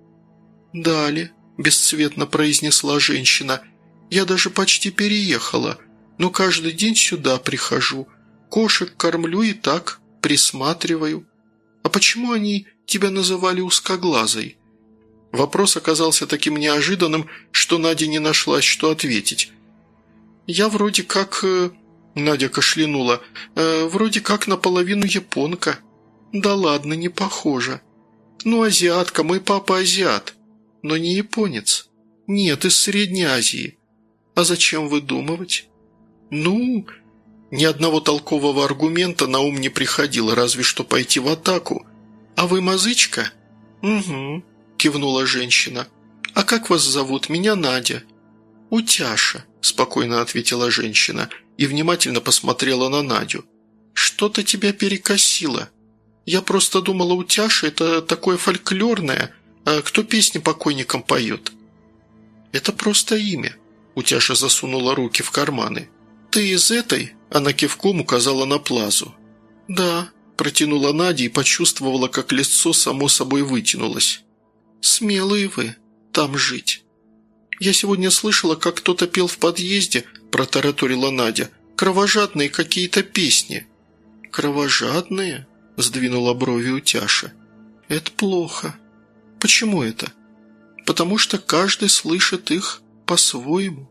Speaker 1: «Дали», – бесцветно произнесла женщина. «Я даже почти переехала, но каждый день сюда прихожу. Кошек кормлю и так, присматриваю. А почему они тебя называли узкоглазой?» Вопрос оказался таким неожиданным, что Надя не нашлась, что ответить. «Я вроде как...» э, Надя кашлянула. «Э, «Вроде как наполовину японка». «Да ладно, не похоже». «Ну, азиатка, мой папа азиат» но не японец. Нет, из Средней Азии. А зачем выдумывать? Ну, ни одного толкового аргумента на ум не приходило, разве что пойти в атаку. А вы мазычка? Угу, кивнула женщина. А как вас зовут? Меня Надя. Утяша, спокойно ответила женщина и внимательно посмотрела на Надю. Что-то тебя перекосило. Я просто думала, утяша – это такое фольклорное, а кто песни покойникам поет?» «Это просто имя», – Утяша засунула руки в карманы. «Ты из этой?» – она кивком указала на плазу. «Да», – протянула Надя и почувствовала, как лицо само собой вытянулось. «Смелые вы, там жить». «Я сегодня слышала, как кто-то пел в подъезде», – протараторила Надя. «Кровожадные какие-то песни». «Кровожадные?» – сдвинула брови Утяша. «Это плохо. Почему это? Потому что каждый слышит их по-своему.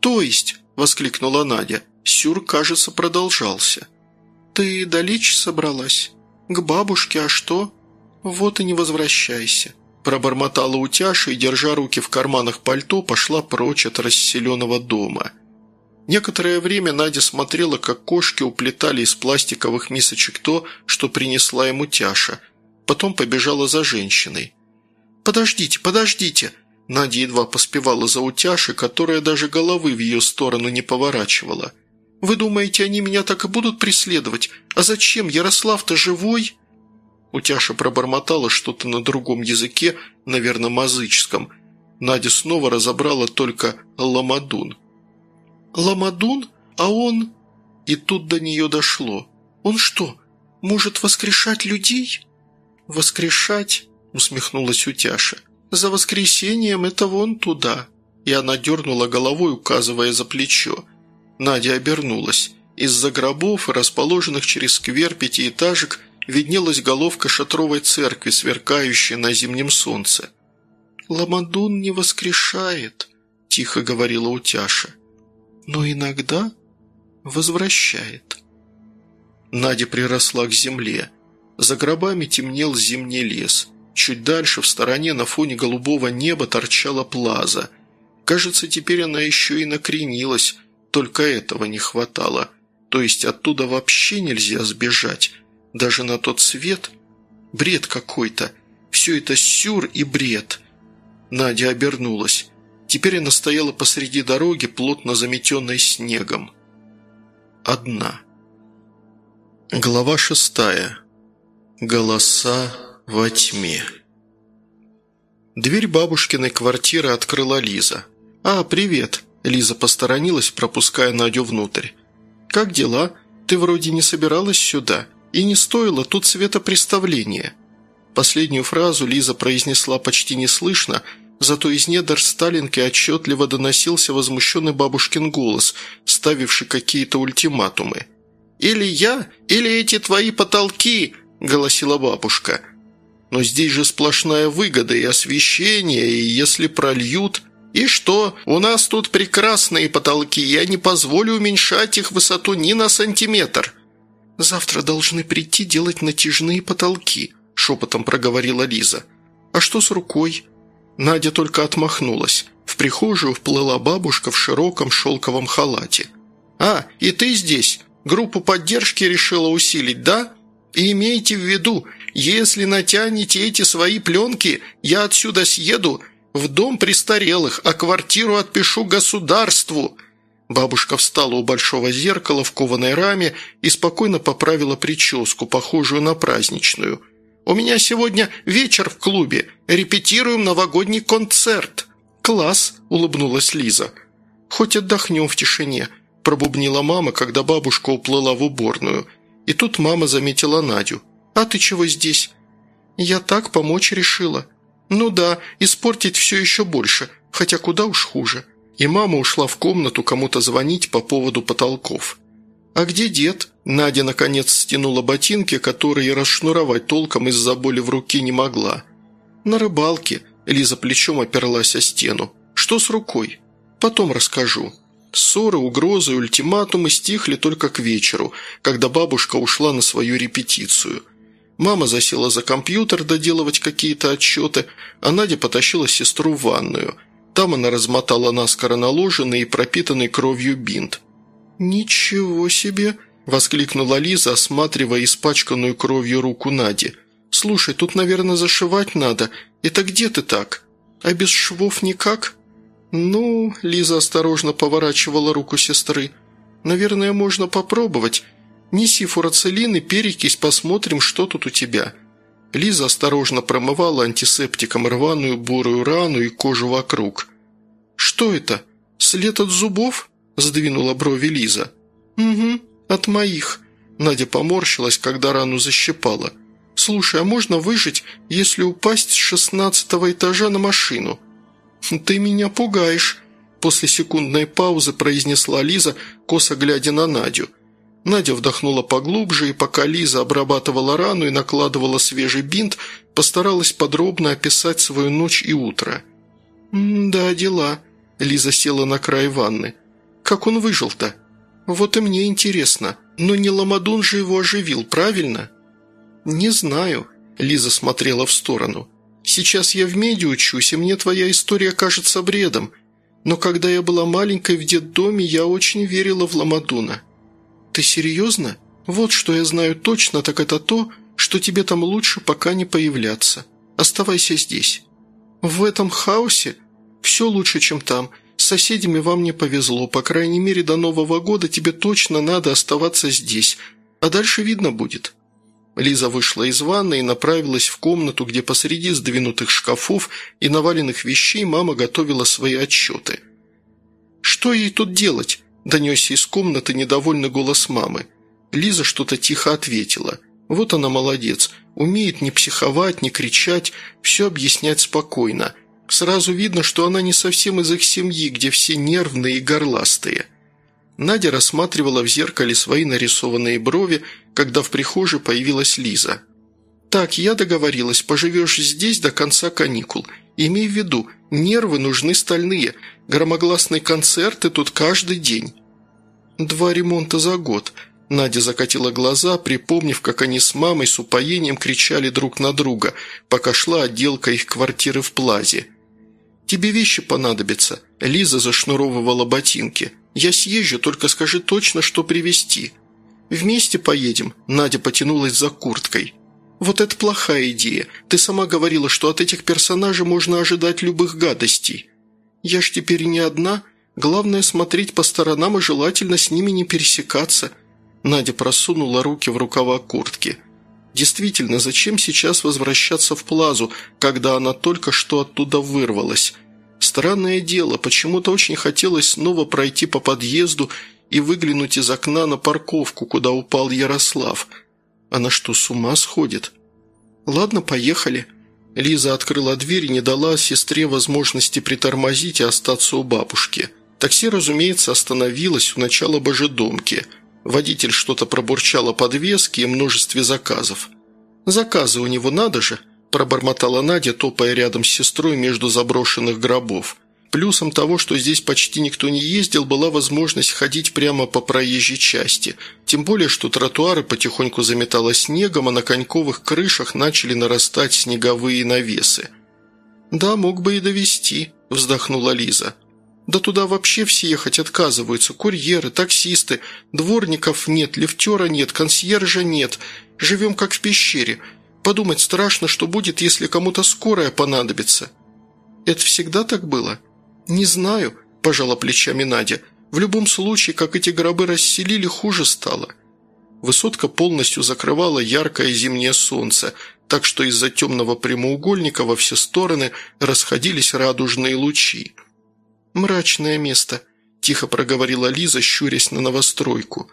Speaker 1: То есть, воскликнула Надя, сюр, кажется, продолжался. Ты далече собралась? К бабушке, а что? Вот и не возвращайся. Пробормотала утяша и, держа руки в карманах пальто, пошла прочь от расселенного дома. Некоторое время Надя смотрела, как кошки уплетали из пластиковых мисочек то, что принесла ему тяша – потом побежала за женщиной. «Подождите, подождите!» Надя едва поспевала за утяшей, которая даже головы в ее сторону не поворачивала. «Вы думаете, они меня так и будут преследовать? А зачем? Ярослав-то живой?» Утяша пробормотала что-то на другом языке, наверное, мазычском. Надя снова разобрала только «ламадун». «Ламадун? А он...» И тут до нее дошло. «Он что, может воскрешать людей?» «Воскрешать?» – усмехнулась Утяша. «За воскресением это вон туда». И она дернула головой, указывая за плечо. Надя обернулась. Из-за гробов, расположенных через сквер пятиэтажек, виднелась головка шатровой церкви, сверкающая на зимнем солнце. «Ламадун не воскрешает», – тихо говорила Утяша. «Но иногда возвращает». Надя приросла к земле. За гробами темнел зимний лес. Чуть дальше, в стороне, на фоне голубого неба торчала плаза. Кажется, теперь она еще и накренилась, только этого не хватало. То есть оттуда вообще нельзя сбежать, даже на тот свет.
Speaker 2: Бред какой-то. Все это сюр и бред». Надя обернулась. Теперь она стояла посреди дороги, плотно заметенной снегом. Одна. Глава шестая. Голоса во тьме. Дверь бабушкиной квартиры открыла Лиза. «А, привет!» Лиза посторонилась, пропуская Надю внутрь. «Как дела? Ты вроде не собиралась сюда. И не стоило тут светопреставления». Последнюю фразу Лиза произнесла почти неслышно, зато из недр Сталинки отчетливо доносился возмущенный бабушкин голос, ставивший какие-то ультиматумы. «Или я, или эти твои потолки!» – голосила бабушка. «Но здесь же сплошная выгода и освещение, и если прольют...» «И что? У нас тут прекрасные потолки, я не позволю уменьшать их высоту ни на сантиметр». «Завтра должны прийти делать натяжные потолки», – шепотом проговорила Лиза. «А что с рукой?» Надя только отмахнулась. В прихожую вплыла бабушка в широком шелковом халате. «А, и ты здесь? Группу поддержки решила усилить, да? И имейте в виду, если натянете эти свои пленки, я отсюда съеду в дом престарелых, а квартиру отпишу государству». Бабушка встала у большого зеркала в кованой раме и спокойно поправила прическу, похожую на праздничную – у меня сегодня вечер в клубе. Репетируем новогодний концерт». «Класс», – улыбнулась Лиза. «Хоть отдохнем в тишине», – пробубнила мама, когда бабушка уплыла в уборную. И тут мама заметила Надю. «А ты чего здесь?» «Я так помочь решила». «Ну да, испортить все еще больше, хотя куда уж хуже». И мама ушла в комнату кому-то звонить по поводу потолков. «А где дед?» Надя, наконец, стянула ботинки, которые расшнуровать толком из-за боли в руке не могла. «На рыбалке», – Лиза плечом оперлась о стену. «Что с рукой?» «Потом расскажу». Ссоры, угрозы, ультиматумы стихли только к вечеру, когда бабушка ушла на свою репетицию. Мама засела за компьютер доделывать какие-то отчеты, а Надя потащила сестру в ванную. Там она размотала наскоро наложенный и пропитанный кровью бинт. «Ничего себе!» Воскликнула Лиза, осматривая испачканную кровью руку Нади. «Слушай, тут, наверное, зашивать надо. Это где ты так? А без швов никак?» «Ну...» – Лиза осторожно поворачивала руку сестры. «Наверное, можно попробовать. Неси фурацелин и перекись, посмотрим, что тут у тебя». Лиза осторожно промывала антисептиком рваную бурую рану и кожу вокруг. «Что это? След от зубов?» – сдвинула брови Лиза. «Угу», «От моих». Надя поморщилась, когда рану защипала. «Слушай, а можно выжить, если упасть с шестнадцатого этажа на машину?» «Ты меня пугаешь», – после секундной паузы произнесла Лиза, косо глядя на Надю. Надя вдохнула поглубже, и пока Лиза обрабатывала рану и накладывала свежий бинт, постаралась подробно описать свою ночь и утро. «Да, дела», – Лиза села на край ванны. «Как он выжил-то?» «Вот и мне интересно. Но не Ламадун же его оживил, правильно?» «Не знаю», – Лиза смотрела в сторону. «Сейчас я в меди учусь, и мне твоя история кажется бредом. Но когда я была маленькой в детдоме, я очень верила в Ламадуна». «Ты серьезно? Вот что я знаю точно, так это то, что тебе там лучше пока не появляться. Оставайся здесь». «В этом хаосе? Все лучше, чем там. С соседями вам не повезло. По крайней мере, до Нового года тебе точно надо оставаться здесь. А дальше видно будет». Лиза вышла из ванны и направилась в комнату, где посреди сдвинутых шкафов и наваленных вещей мама готовила свои отчеты. «Что ей тут делать?» – донесся из комнаты недовольный голос мамы. Лиза что-то тихо ответила. «Вот она молодец, умеет не психовать, не кричать, все объяснять спокойно. Сразу видно, что она не совсем из их семьи, где все нервные и горластые. Надя рассматривала в зеркале свои нарисованные брови, когда в прихожей появилась Лиза. «Так, я договорилась, поживешь здесь до конца каникул. Имей в виду, нервы нужны стальные, громогласные концерты тут каждый день». «Два ремонта за год», Надя закатила глаза, припомнив, как они с мамой с упоением кричали друг на друга, пока шла отделка их квартиры в Плазе. «Тебе вещи понадобятся». Лиза зашнуровывала ботинки. «Я съезжу, только скажи точно, что привезти». «Вместе поедем», – Надя потянулась за курткой. «Вот это плохая идея. Ты сама говорила, что от этих персонажей можно ожидать любых гадостей. Я ж теперь не одна. Главное смотреть по сторонам и желательно с ними не пересекаться». Надя просунула руки в рукава куртки. Действительно, зачем сейчас возвращаться в плазу, когда она только что оттуда вырвалась? Странное дело, почему-то очень хотелось снова пройти по подъезду и выглянуть из окна на парковку, куда упал Ярослав. Она что, с ума сходит? «Ладно, поехали». Лиза открыла дверь и не дала сестре возможности притормозить и остаться у бабушки. Такси, разумеется, остановилось у начала божедомки – Водитель что-то пробурчал о подвеске и множестве заказов. «Заказы у него надо же», – пробормотала Надя, топая рядом с сестрой между заброшенных гробов. Плюсом того, что здесь почти никто не ездил, была возможность ходить прямо по проезжей части. Тем более, что тротуары потихоньку заметало снегом, а на коньковых крышах начали нарастать снеговые навесы. «Да, мог бы и довести», – вздохнула Лиза. Да туда вообще все ехать отказываются. Курьеры, таксисты, дворников нет, лифтера нет, консьержа нет. Живем как в пещере. Подумать страшно, что будет, если кому-то скорая понадобится». «Это всегда так было?» «Не знаю», – пожала плечами Надя. «В любом случае, как эти гробы расселили, хуже стало». Высотка полностью закрывала яркое зимнее солнце, так что из-за темного прямоугольника во все стороны расходились радужные лучи. «Мрачное место», – тихо проговорила Лиза, щурясь на новостройку.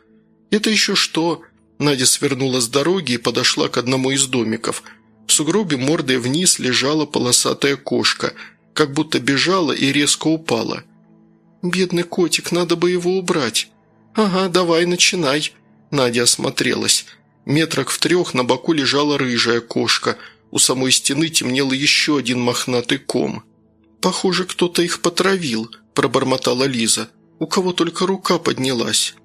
Speaker 2: «Это еще что?» Надя свернула с дороги и подошла к одному из домиков. В сугробе мордой вниз лежала полосатая кошка, как будто бежала и резко упала. «Бедный котик, надо бы его убрать». «Ага, давай, начинай». Надя осмотрелась. Метрах в трех на боку лежала рыжая кошка. У самой стены темнел еще один мохнатый ком. «Похоже, кто-то их потравил», – пробормотала Лиза. «У кого только рука поднялась».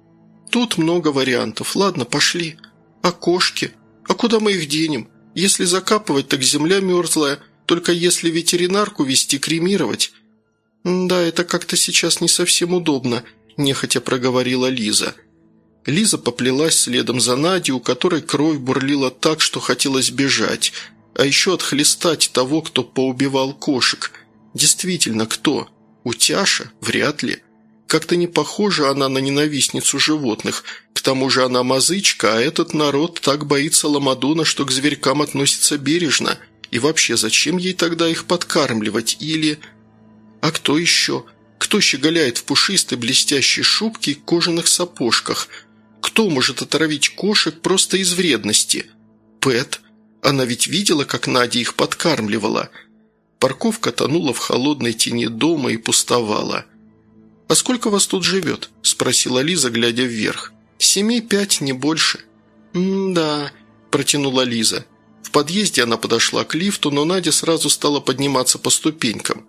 Speaker 2: «Тут много вариантов. Ладно, пошли. А кошки? А куда мы их денем? Если закапывать, так земля мерзлая. Только если ветеринарку вести, кремировать». «Да, это как-то сейчас не совсем удобно», – нехотя проговорила Лиза. Лиза поплелась следом за Надей, у которой кровь бурлила так, что хотелось бежать, а еще отхлестать того, кто поубивал кошек – Действительно, кто? Утяша? Вряд ли. Как-то не похожа она на ненавистницу животных. К тому же она мазычка, а этот народ так боится Ламадуна, что к зверькам относится бережно. И вообще, зачем ей тогда их подкармливать? Или... А кто еще? Кто щеголяет в пушистой блестящей шубке и кожаных сапожках? Кто может отравить кошек просто из вредности? Пэт. Она ведь видела, как Надя их подкармливала – Парковка тонула в холодной тени дома и пустовала. «А сколько вас тут живет?» – спросила Лиза, глядя вверх. «Семей пять, не больше». «М-да», – протянула Лиза. В подъезде она подошла к лифту, но Надя сразу стала подниматься по ступенькам.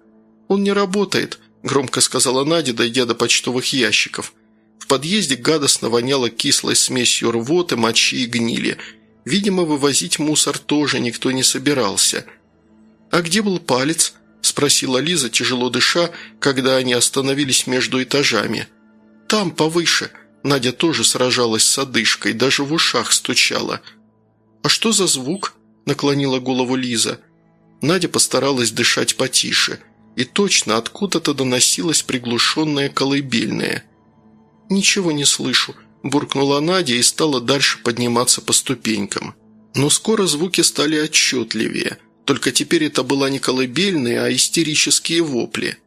Speaker 2: «Он не работает», – громко сказала Надя, дойдя до почтовых ящиков. В подъезде гадостно воняло кислой смесью рвоты, мочи и гнили. Видимо, вывозить мусор тоже никто не собирался – «А где был палец?» – спросила Лиза, тяжело дыша, когда они остановились между этажами. «Там, повыше». Надя тоже сражалась с одышкой, даже в ушах стучала. «А что за звук?» – наклонила голову Лиза. Надя постаралась дышать потише. И точно откуда-то доносилось приглушенное колыбельное. «Ничего не слышу», – буркнула Надя и стала дальше подниматься по ступенькам. Но скоро звуки стали отчетливее – только теперь это была не колыбельные, а истерические вопли.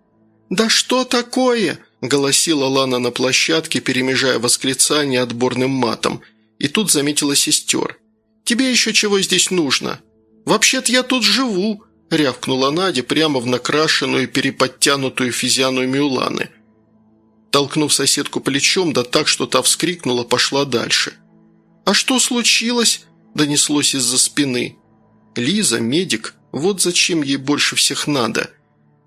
Speaker 2: «Да что такое?» – голосила Лана на площадке, перемежая восклицания отборным матом. И тут заметила сестер. «Тебе еще чего здесь нужно?» «Вообще-то я тут живу», – рявкнула Надя прямо в накрашенную переподтянутую физиономию Ланы. Толкнув соседку плечом, да так, что та вскрикнула, пошла дальше. «А что случилось?» – донеслось из-за спины. Лиза, медик, вот зачем ей больше всех надо.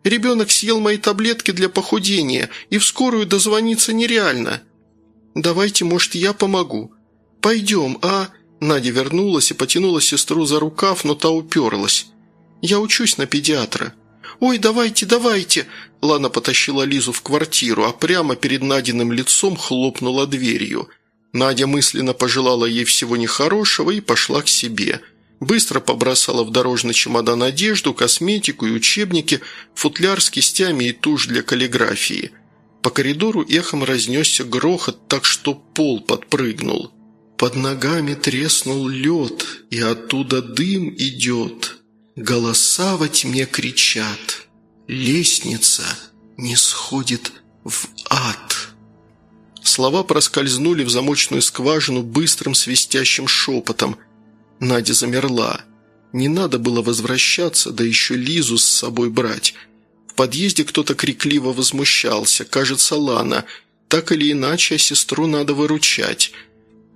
Speaker 2: Ребенок съел мои таблетки для похудения, и в скорую дозвониться нереально. Давайте, может, я помогу. Пойдем, а...» Надя вернулась и потянула сестру за рукав, но та уперлась. «Я учусь на педиатра». «Ой, давайте, давайте!» Лана потащила Лизу в квартиру, а прямо перед Надиным лицом хлопнула дверью. Надя мысленно пожелала ей всего нехорошего и пошла к себе –
Speaker 1: Быстро побросала в дорожный чемодан одежду, косметику и учебники, футляр с кистями и тушь для каллиграфии. По коридору эхом разнесся грохот, так что пол подпрыгнул. Под ногами треснул лед, и оттуда дым идет. Голоса во тьме кричат. Лестница не сходит в ад. Слова проскользнули в замочную скважину быстрым свистящим шепотом. Надя замерла. Не надо было возвращаться, да еще Лизу с собой брать. В подъезде кто-то крикливо возмущался, кажется, Лана. Так или иначе, сестру надо выручать.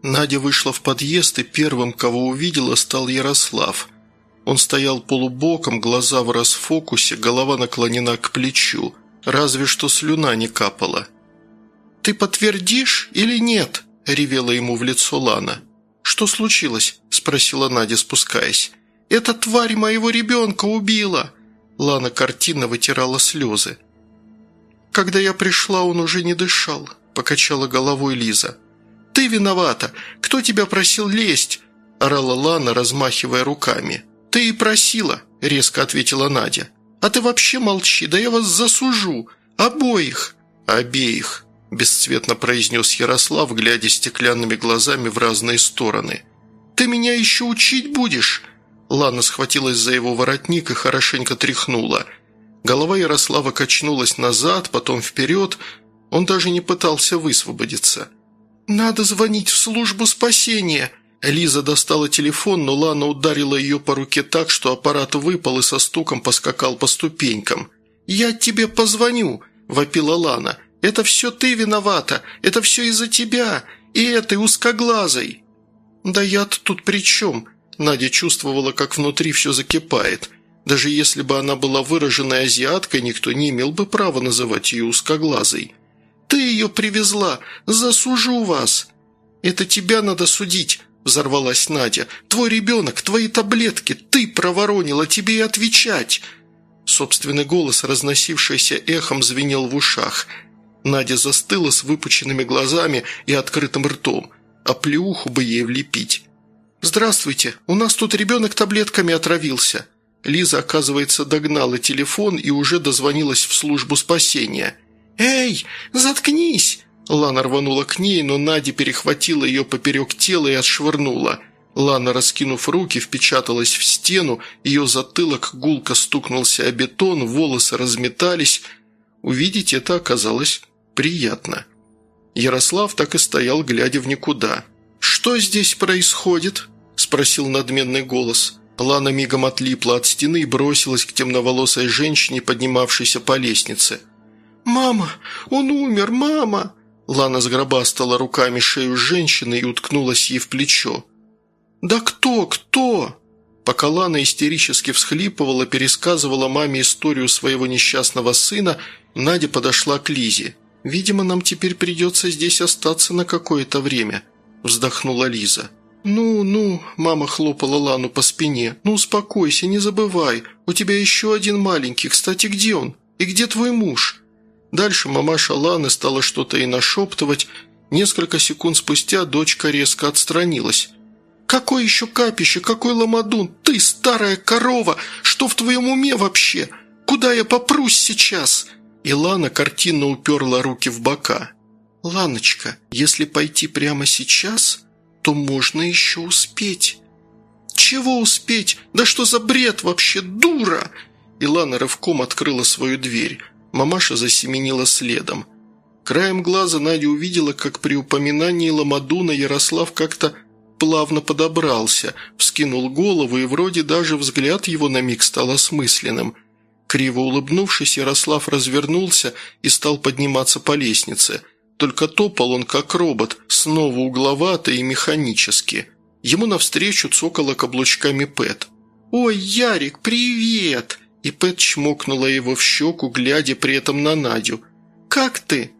Speaker 1: Надя вышла в подъезд, и первым, кого увидела, стал Ярослав. Он стоял полубоком, глаза в расфокусе, голова наклонена к плечу. Разве что слюна не капала. «Ты подтвердишь или нет?» – ревела ему в лицо Лана. «Что случилось?» – спросила Надя, спускаясь. «Эта тварь моего ребенка убила!» Лана картинно вытирала слезы. «Когда я пришла, он уже не дышал», – покачала головой Лиза. «Ты виновата! Кто тебя просил лезть?» – орала Лана, размахивая руками. «Ты и просила», – резко ответила Надя. «А ты вообще молчи, да я вас засужу! Обоих!» «Обеих!» – бесцветно произнес Ярослав, глядя стеклянными глазами в разные стороны. «Ты меня еще учить будешь?» Лана схватилась за его воротник и хорошенько тряхнула. Голова Ярослава качнулась назад, потом вперед. Он даже не пытался высвободиться. «Надо звонить в службу спасения!» Лиза достала телефон, но Лана ударила ее по руке так, что аппарат выпал и со стуком поскакал по ступенькам. «Я тебе позвоню!» – вопила Лана. «Это все ты виновата! Это все из-за тебя! И этой узкоглазой!» «Да я-то тут при чем?» Надя чувствовала, как внутри все закипает. Даже если бы она была выраженной азиаткой, никто не имел бы права называть ее узкоглазой. «Ты ее привезла! Засужу вас!» «Это тебя надо судить!» – взорвалась Надя. «Твой ребенок, твои таблетки, ты проворонила, тебе и отвечать!» Собственный голос, разносившийся эхом, звенел в ушах. Надя застыла с выпученными глазами и открытым ртом, а плеуху бы ей влепить. «Здравствуйте, у нас тут ребенок таблетками отравился». Лиза, оказывается, догнала телефон и уже дозвонилась в службу спасения. «Эй, заткнись!» Лана рванула к ней, но Надя перехватила ее поперек тела и отшвырнула. Лана, раскинув руки, впечаталась в стену, ее затылок гулко стукнулся о бетон, волосы разметались. Увидеть это оказалось приятно. Ярослав так и стоял, глядя в никуда. «Что здесь происходит?» – спросил надменный голос. Лана мигом отлипла от стены и бросилась к темноволосой женщине, поднимавшейся по лестнице. «Мама! Он умер! Мама!» Лана сгробастала руками шею женщины и уткнулась ей в плечо. «Да кто, кто?» Пока Лана истерически всхлипывала, пересказывала маме историю своего несчастного сына, Надя подошла к Лизе. «Видимо, нам теперь придется здесь остаться на какое-то время», – вздохнула Лиза. «Ну, ну», – мама хлопала Лану по спине, – «ну успокойся, не забывай, у тебя еще один маленький, кстати, где он? И где твой муж?» Дальше мамаша Ланы стала что-то и нашептывать. Несколько секунд спустя дочка резко отстранилась. «Какой еще капище? Какой ламадун? Ты, старая корова! Что в твоем уме вообще? Куда я попрусь сейчас?» И Лана картинно уперла руки в бока. «Ланочка, если пойти прямо сейчас, то можно еще успеть». «Чего успеть? Да что за бред вообще, дура!» Илана рывком открыла свою дверь. Мамаша засеменила следом. Краем глаза Надя увидела, как при упоминании Ламадуна Ярослав как-то плавно подобрался, вскинул голову, и вроде даже взгляд его на миг стал осмысленным. Криво улыбнувшись, Ярослав развернулся и стал подниматься по лестнице. Только топал он, как робот, снова угловато и механически. Ему навстречу цокала каблучками Пэт. «Ой, Ярик, привет!» И Пэт чмокнула его в щеку, глядя при этом на Надю. «Как ты?»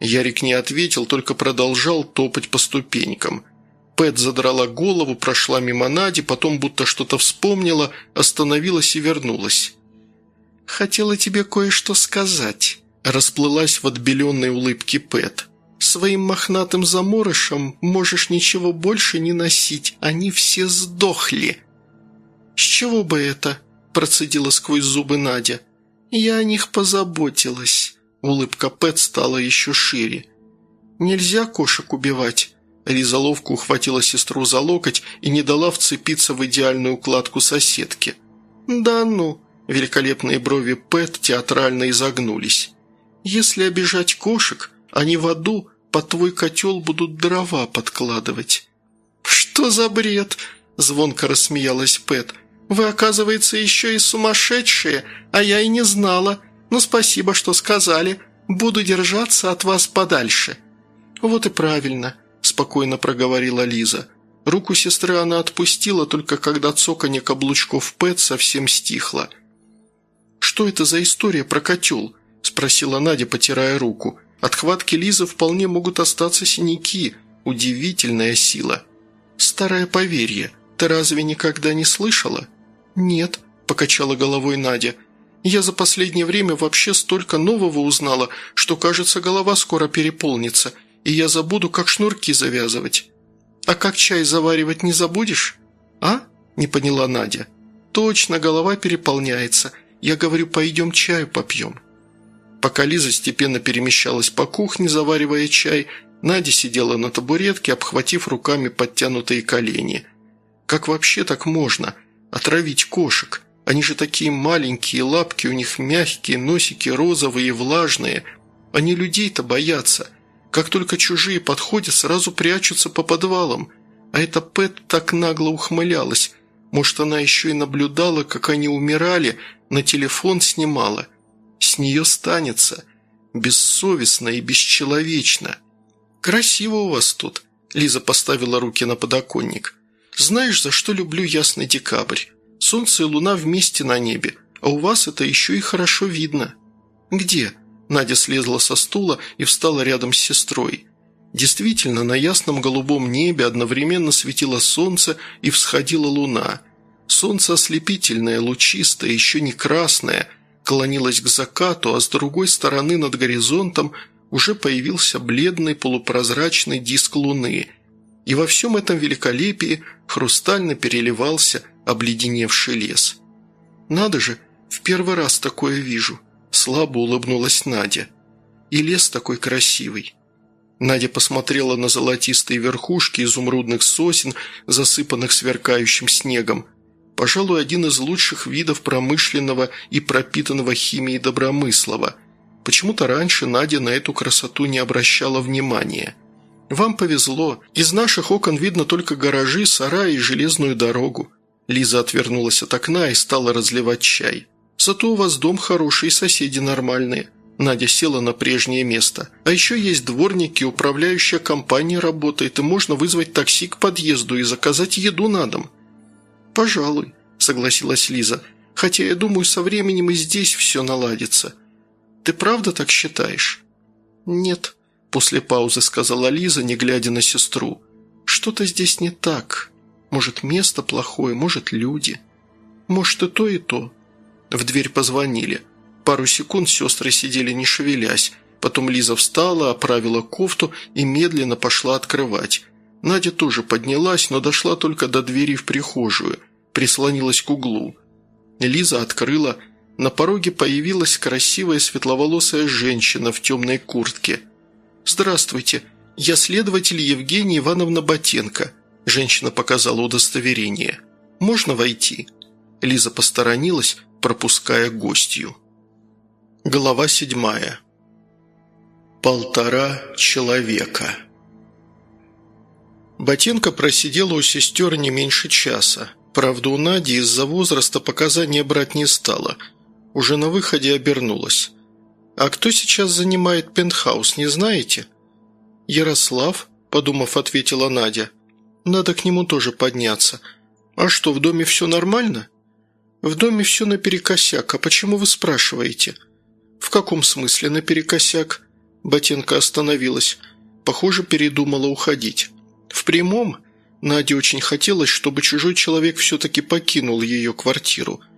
Speaker 1: Ярик не ответил, только продолжал топать по ступенькам. Пэт задрала голову, прошла мимо Нади, потом будто что-то вспомнила, остановилась и вернулась. «Хотела тебе кое-что сказать», – расплылась в отбеленной улыбке Пэт. «Своим мохнатым заморышем можешь ничего больше не носить, они все сдохли».
Speaker 2: «С чего бы это?» – процедила сквозь зубы Надя. «Я о них позаботилась». Улыбка Пэт стала еще шире. «Нельзя кошек убивать». Лиза ухватила сестру за локоть и не дала вцепиться в идеальную укладку соседки. «Да ну!» – великолепные брови Пэт театрально изогнулись. «Если обижать кошек, они в аду под твой котел будут дрова подкладывать». «Что за бред?» – звонко рассмеялась Пэт. «Вы, оказывается, еще и сумасшедшие, а я и не знала. Но спасибо, что сказали. Буду держаться от вас подальше». «Вот и правильно», – спокойно проговорила Лиза. Руку сестры она отпустила, только когда цоканье каблучков Пэт совсем стихло. «Что это за история про котел?» – спросила Надя, потирая руку. «От хватки Лизы вполне могут остаться синяки. Удивительная сила». «Старое поверье. Ты разве никогда не слышала?» «Нет», – покачала головой Надя. «Я за последнее время вообще столько нового узнала, что, кажется, голова скоро переполнится, и я забуду, как шнурки завязывать». «А как чай заваривать не забудешь?» «А?» – не поняла Надя. «Точно, голова переполняется. Я говорю, пойдем чаю попьем». Пока Лиза степенно перемещалась по кухне, заваривая чай, Надя сидела на табуретке, обхватив руками подтянутые колени. Как вообще так можно? Отравить кошек? Они же такие маленькие, лапки у них мягкие, носики розовые и влажные. Они людей-то боятся. Как только чужие подходят, сразу прячутся по подвалам. А эта Пэт так нагло ухмылялась. Может, она еще и наблюдала, как они умирали, на телефон снимала. С нее станется. Бессовестно и бесчеловечно. «Красиво у вас тут», – Лиза поставила руки на подоконник. «Знаешь, за что люблю ясный декабрь? Солнце и луна вместе на небе, а у вас это еще и хорошо видно». «Где?» – Надя слезла со стула и встала рядом с сестрой. Действительно, на ясном голубом небе одновременно светило солнце и всходила луна. Солнце ослепительное, лучистое, еще не красное, клонилось к закату, а с другой стороны над горизонтом уже появился бледный полупрозрачный диск луны, и во всем этом великолепии хрустально переливался обледеневший лес. «Надо же, в первый раз такое вижу», – слабо улыбнулась Надя. «И лес такой красивый». Надя посмотрела на золотистые верхушки изумрудных сосен, засыпанных сверкающим снегом. Пожалуй, один из лучших видов промышленного и пропитанного химией добромыслова – Почему-то раньше Надя на эту красоту не обращала внимания. «Вам повезло. Из наших окон видно только гаражи, сараи и железную дорогу». Лиза отвернулась от окна и стала разливать чай. «Зато у вас дом хороший и соседи нормальные». Надя села на прежнее место. «А еще есть дворники, управляющая компания работает, и можно вызвать такси к подъезду и заказать еду на дом». «Пожалуй», – согласилась Лиза. «Хотя я думаю, со временем и здесь все наладится. Ты правда так считаешь?» «Нет», – после паузы сказала Лиза, не глядя на сестру. «Что-то здесь не так. Может, место плохое, может, люди. Может, и то, и то». В дверь позвонили. Пару секунд сестры сидели не шевелясь. Потом Лиза встала, оправила кофту и медленно пошла открывать. Надя тоже поднялась, но дошла только до двери в прихожую. Прислонилась к углу. Лиза открыла – на пороге появилась красивая светловолосая женщина в темной куртке. «Здравствуйте, я следователь Евгения Ивановна Ботенко», женщина показала удостоверение. «Можно войти?» Лиза посторонилась, пропуская гостью. Глава седьмая. Полтора человека. Ботенко просидела у сестер не меньше часа. Правда, у Нади из-за возраста показания брать не стала – уже на выходе обернулась. «А кто сейчас занимает пентхаус, не знаете?» «Ярослав», – подумав, ответила Надя. «Надо к нему тоже подняться. А что, в доме все нормально?» «В доме все наперекосяк. А почему вы спрашиваете?» «В каком смысле наперекосяк?» Ботенко остановилась. Похоже, передумала уходить. «В прямом?» Наде очень хотелось, чтобы чужой человек все-таки покинул ее квартиру –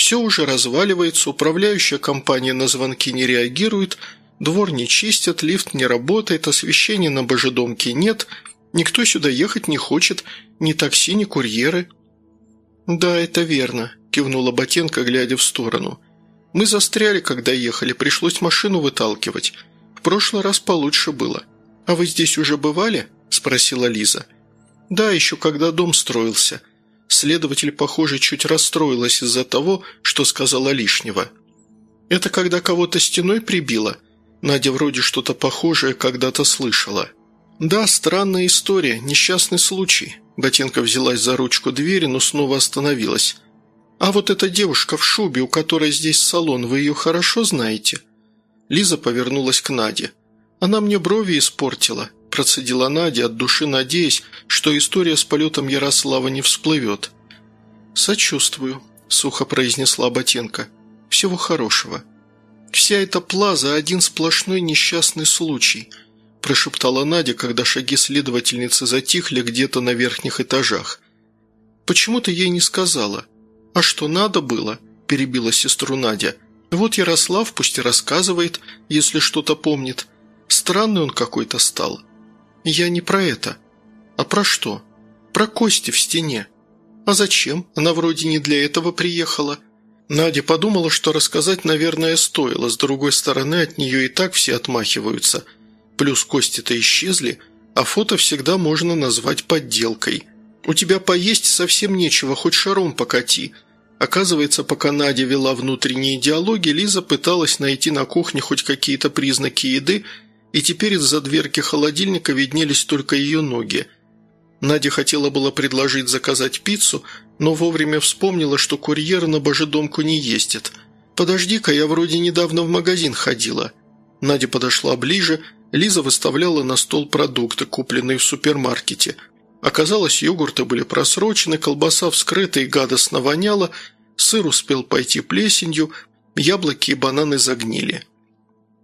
Speaker 2: все уже разваливается, управляющая компания на звонки не реагирует, двор не чистят, лифт не работает, освещения на божедомке нет, никто сюда ехать не хочет, ни такси, ни курьеры. «Да, это верно», – кивнула Ботенко, глядя в сторону. «Мы застряли, когда ехали, пришлось машину выталкивать. В прошлый раз получше было. А вы здесь уже бывали?» – спросила Лиза. «Да, еще когда дом строился. Следователь, похоже, чуть расстроилась из-за того, что сказала лишнего. «Это когда кого-то стеной прибило?» Надя вроде что-то похожее когда-то слышала. «Да, странная история, несчастный случай». Ботенко взялась за ручку двери, но снова остановилась. «А вот эта девушка в шубе, у которой здесь салон, вы ее хорошо знаете?» Лиза повернулась к Наде. «Она мне брови испортила», – процедила Надя, от души надеясь, что история с полетом Ярослава не всплывет. «Сочувствую», – сухо произнесла Ботенко. «Всего хорошего». «Вся эта плаза – один сплошной несчастный случай», – прошептала Надя, когда шаги следовательницы затихли где-то на верхних этажах. «Почему ты ей не сказала?» «А что надо было?» – перебила сестру Надя. «Вот Ярослав пусть и рассказывает, если что-то помнит. Странный он какой-то стал». «Я не про это. А про что?» «Про кости в стене». «А зачем? Она вроде не для этого приехала». Надя подумала, что рассказать, наверное, стоило. С другой стороны, от нее и так все отмахиваются. Плюс кости-то исчезли, а фото всегда можно назвать подделкой. «У тебя поесть совсем нечего, хоть шаром покати». Оказывается, пока Надя вела внутренние диалоги, Лиза пыталась найти на кухне хоть какие-то признаки еды, и теперь из-за дверки холодильника виднелись только ее ноги – Надя хотела было предложить заказать пиццу, но вовремя вспомнила, что курьер на божедомку не ездит. «Подожди-ка, я вроде недавно в магазин ходила». Надя подошла ближе, Лиза выставляла на стол продукты, купленные в супермаркете. Оказалось, йогурты были просрочены, колбаса вскрыта и гадостно воняла, сыр успел пойти плесенью, яблоки и бананы загнили.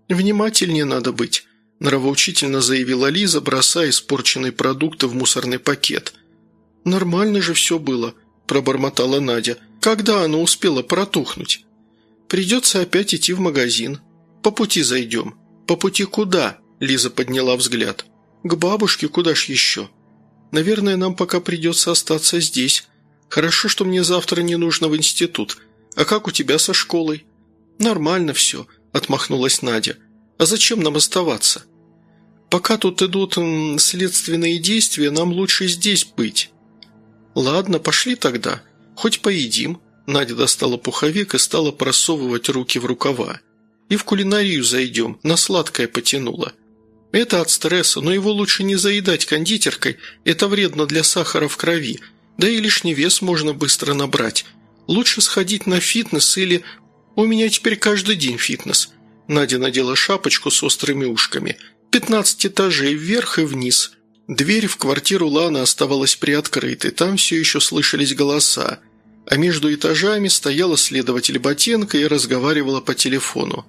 Speaker 2: «Внимательнее надо быть», – нравоучительно заявила Лиза, бросая испорченные продукты в мусорный пакет. «Нормально же все было», – пробормотала Надя. «Когда оно успело протухнуть?» «Придется опять идти в магазин. По пути зайдем». «По пути куда?» – Лиза подняла взгляд. «К бабушке, куда ж еще?» «Наверное, нам пока придется остаться здесь. Хорошо, что мне завтра не нужно в институт. А как у тебя со школой?» «Нормально все», – отмахнулась Надя. А зачем нам оставаться? Пока тут идут м, следственные действия, нам лучше здесь быть. Ладно, пошли тогда. Хоть поедим. Надя достала пуховик и стала просовывать руки в рукава. И в кулинарию зайдем, на сладкое потянуло. Это от стресса, но его лучше не заедать кондитеркой, это вредно для сахара в крови, да и лишний вес можно быстро набрать. Лучше сходить на фитнес или... У меня теперь каждый день фитнес. Надя надела шапочку с острыми ушками. «Пятнадцать этажей вверх и вниз». Дверь в квартиру Ланы оставалась приоткрытой, там все еще слышались голоса. А между этажами стояла следователь Ботенко и разговаривала по телефону.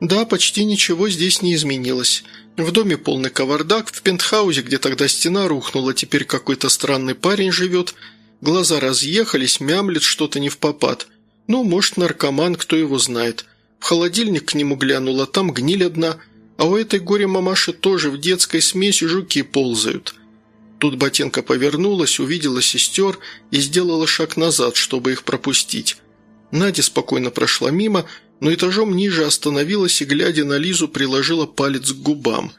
Speaker 2: «Да, почти ничего здесь не изменилось. В доме полный кавардак, в пентхаузе, где тогда стена рухнула, теперь какой-то странный парень живет. Глаза разъехались, мямлет что-то не в попад. Ну, может, наркоман, кто его знает. В холодильник к нему глянула, там гниль одна, а у этой горе-мамаши тоже в детской смеси жуки ползают. Тут Ботенко повернулась, увидела сестер и сделала шаг назад, чтобы их пропустить. Надя спокойно прошла мимо, но этажом ниже остановилась и, глядя на Лизу, приложила палец к губам.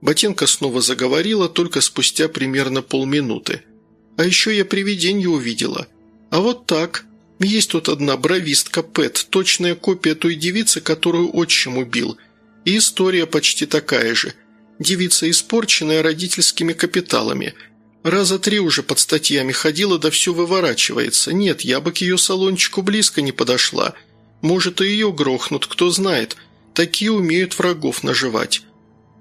Speaker 2: Ботенко снова заговорила, только спустя примерно полминуты. «А еще я привиденье увидела. А вот так. Есть тут одна бровистка Пэт, точная копия той девицы, которую отчим убил. И история почти такая же. Девица испорченная родительскими капиталами. Раза три уже под статьями ходила, да все выворачивается. Нет, я бы к ее салончику близко не подошла. Может, и ее грохнут, кто знает. Такие умеют врагов наживать.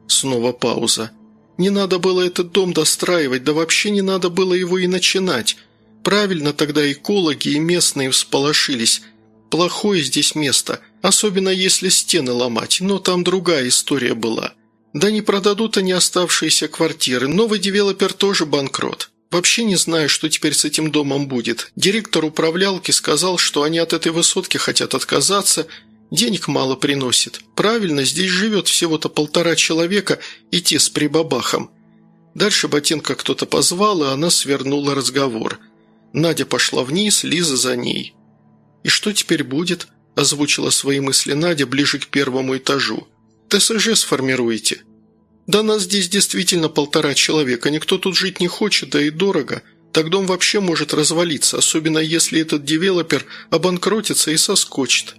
Speaker 2: Снова пауза. Не надо было этот дом достраивать, да вообще не надо было его и начинать. Правильно тогда экологи и местные всполошились. Плохое здесь место, особенно если стены ломать, но там другая история была. Да не продадут они оставшиеся квартиры, новый девелопер тоже банкрот. Вообще не знаю, что теперь с этим домом будет. Директор управлялки сказал, что они от этой высотки хотят отказаться, денег мало приносит. Правильно, здесь живет всего-то полтора человека и те с прибабахом. Дальше Ботенко кто-то позвал, и она свернула разговор – Надя пошла вниз, Лиза за ней. «И что теперь будет?» – озвучила свои мысли Надя ближе к первому этажу. «ТСЖ сформируете?» «Да нас здесь действительно полтора человека, никто тут жить не хочет, да и дорого. Так дом вообще может развалиться, особенно если этот девелопер обанкротится и соскочит».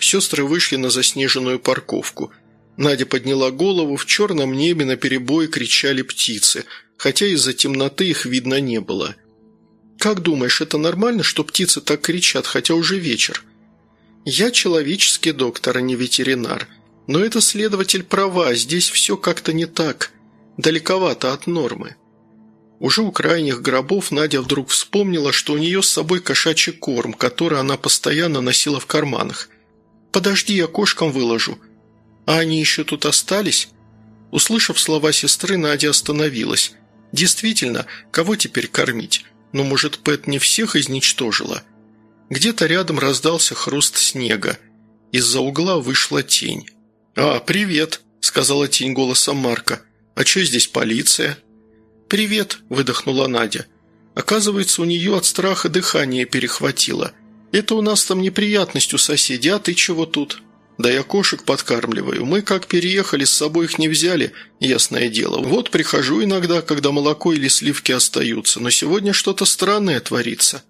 Speaker 2: Сестры вышли на заснеженную парковку. Надя подняла голову, в черном небе на перебой кричали птицы, хотя из-за темноты их видно не было. «Как думаешь, это нормально, что птицы так кричат, хотя уже вечер?» «Я человеческий доктор, а не ветеринар. Но это следователь права, здесь все как-то не так. Далековато от нормы». Уже у крайних гробов Надя вдруг вспомнила, что у нее с собой кошачий корм, который она постоянно носила в карманах. «Подожди, я кошкам выложу». «А они еще тут остались?» Услышав слова сестры, Надя остановилась. «Действительно, кого теперь кормить? Но, может, Пэт не всех изничтожила?» Где-то рядом раздался хруст снега. Из-за угла вышла тень. «А, привет», — сказала тень голосом Марка. «А что здесь полиция?» «Привет», — выдохнула Надя. Оказывается, у нее от страха дыхание перехватило — «Это у нас там неприятность у соседей, а ты чего тут?» «Да я кошек подкармливаю. Мы как переехали, с собой их не взяли, ясное дело. Вот прихожу иногда, когда молоко или сливки остаются, но сегодня что-то странное творится».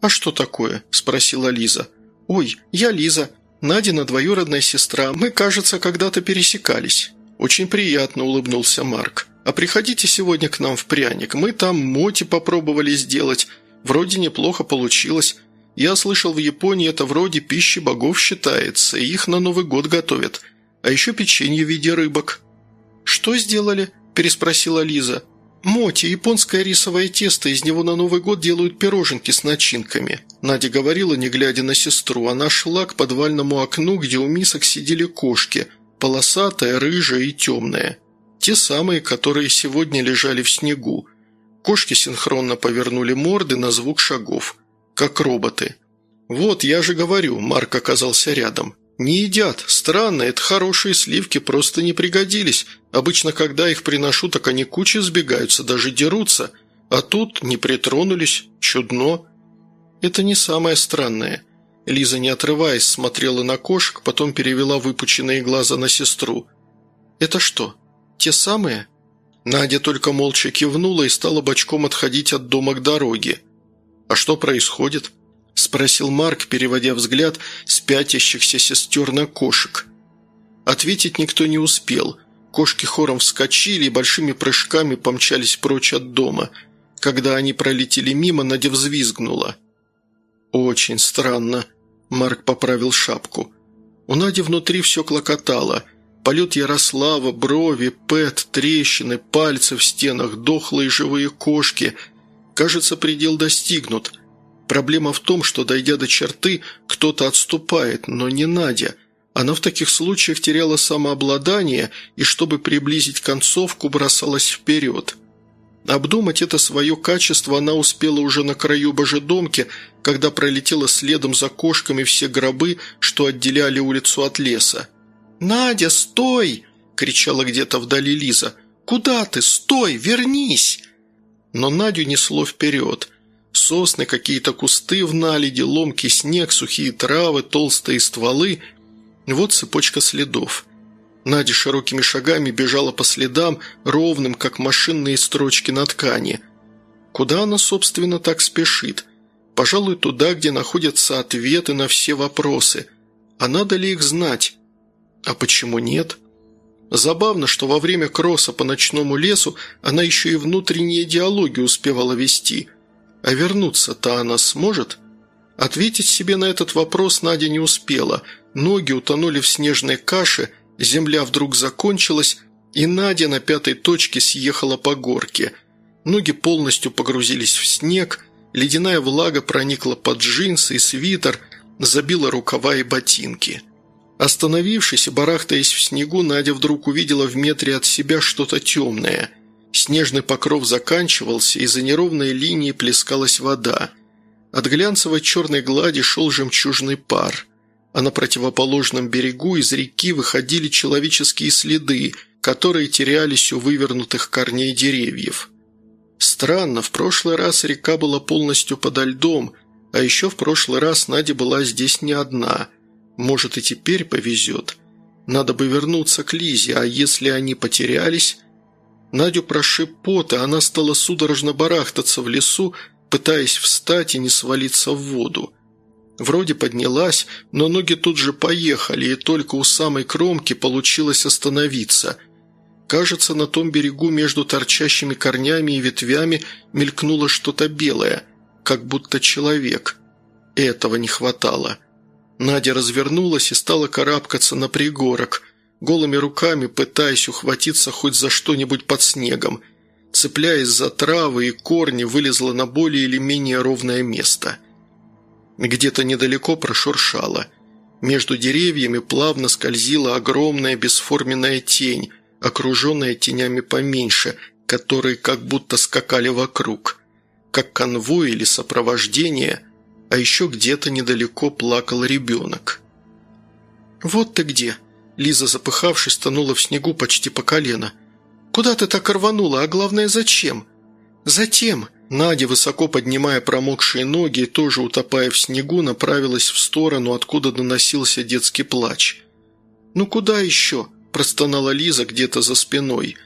Speaker 2: «А что такое?» – спросила Лиза. «Ой, я Лиза. Надина двоюродная сестра. Мы, кажется, когда-то пересекались». «Очень приятно», – улыбнулся Марк. «А приходите сегодня к нам в пряник. Мы там моти попробовали сделать. Вроде неплохо получилось. Я слышал, в Японии это вроде пищи богов считается, и их на Новый год готовят. А еще печенье в виде рыбок». «Что сделали?» – переспросила Лиза. «Моти – японское рисовое тесто, из него на Новый год делают пироженки с начинками». Надя говорила, не глядя на сестру. Она шла к подвальному окну, где у мисок сидели кошки, полосатая, рыжая и темная. Те самые, которые сегодня лежали в снегу. Кошки синхронно повернули морды на звук шагов – как роботы. «Вот, я же говорю», – Марк оказался рядом. «Не едят. Странно, это хорошие сливки просто не пригодились. Обычно, когда их приношу, так они кучи сбегаются, даже дерутся. А тут не притронулись. Чудно». «Это не самое странное». Лиза, не отрываясь, смотрела на кошек, потом перевела выпученные глаза на сестру. «Это что, те самые?» Надя только молча кивнула и стала бочком отходить от дома к дороге. «А что происходит?» – спросил Марк, переводя взгляд с пятящихся сестер на кошек. Ответить никто не успел. Кошки хором вскочили и большими прыжками помчались прочь от дома. Когда они пролетели мимо, Надя взвизгнула. «Очень странно», – Марк поправил шапку. У Нади внутри все клокотало. Полет Ярослава, брови, пэт, трещины, пальцы в стенах, дохлые живые кошки – Кажется, предел достигнут. Проблема в том, что, дойдя до черты, кто-то отступает, но не Надя. Она в таких случаях теряла самообладание и, чтобы приблизить концовку, бросалась вперед. Обдумать это свое качество она успела уже на краю божедомки, когда пролетела следом за кошками все гробы, что отделяли улицу от леса. «Надя, стой!» – кричала где-то вдали Лиза. «Куда ты? Стой! Вернись!» Но Надю несло вперед. Сосны, какие-то кусты в наледи, ломкий снег, сухие травы, толстые стволы. Вот цепочка следов. Надя широкими шагами бежала по следам, ровным, как машинные строчки на ткани. Куда она, собственно, так спешит? Пожалуй, туда, где находятся ответы на все вопросы. А надо ли их знать? А почему нет? Забавно, что во время кросса по ночному лесу она еще и внутренние диалоги успевала вести. А вернуться-то она сможет? Ответить себе на этот вопрос Надя не успела. Ноги утонули в снежной каше, земля вдруг закончилась, и Надя на пятой точке съехала по горке. Ноги полностью погрузились в снег, ледяная влага проникла под джинсы и свитер, забила рукава и ботинки. Остановившись барахтаясь в снегу, Надя вдруг увидела в метре от себя что-то темное. Снежный покров заканчивался, и за неровной линией плескалась вода. От глянцевой черной глади шел жемчужный пар, а на противоположном берегу из реки выходили человеческие следы, которые терялись у вывернутых корней деревьев.
Speaker 1: Странно, в прошлый раз река была полностью подо льдом, а еще в прошлый раз Надя была здесь не одна. Может, и теперь повезет. Надо бы вернуться к Лизе, а если они потерялись... Надю прошиб пот, и она стала судорожно барахтаться в лесу, пытаясь встать и не свалиться в воду. Вроде поднялась, но ноги тут же поехали, и только у самой кромки получилось остановиться. Кажется, на том берегу между торчащими корнями и ветвями мелькнуло что-то белое, как будто человек. Этого не хватало. Надя развернулась и стала карабкаться на пригорок, голыми руками пытаясь ухватиться хоть за что-нибудь под снегом – цепляясь за травы и корни, вылезла на более или менее ровное место. Где-то недалеко прошуршало. Между деревьями плавно скользила огромная бесформенная тень, окруженная тенями поменьше, которые как будто скакали вокруг. Как конвой или сопровождение, а еще где-то недалеко плакал ребенок. «Вот ты где!» Лиза, запыхавшись, тонула в снегу почти по колено – «Куда ты так рванула, а главное, зачем?» «Затем!» Надя, высоко поднимая промокшие ноги и тоже утопая в снегу, направилась в сторону, откуда доносился детский плач. «Ну куда еще?» – простонала Лиза где-то за спиной.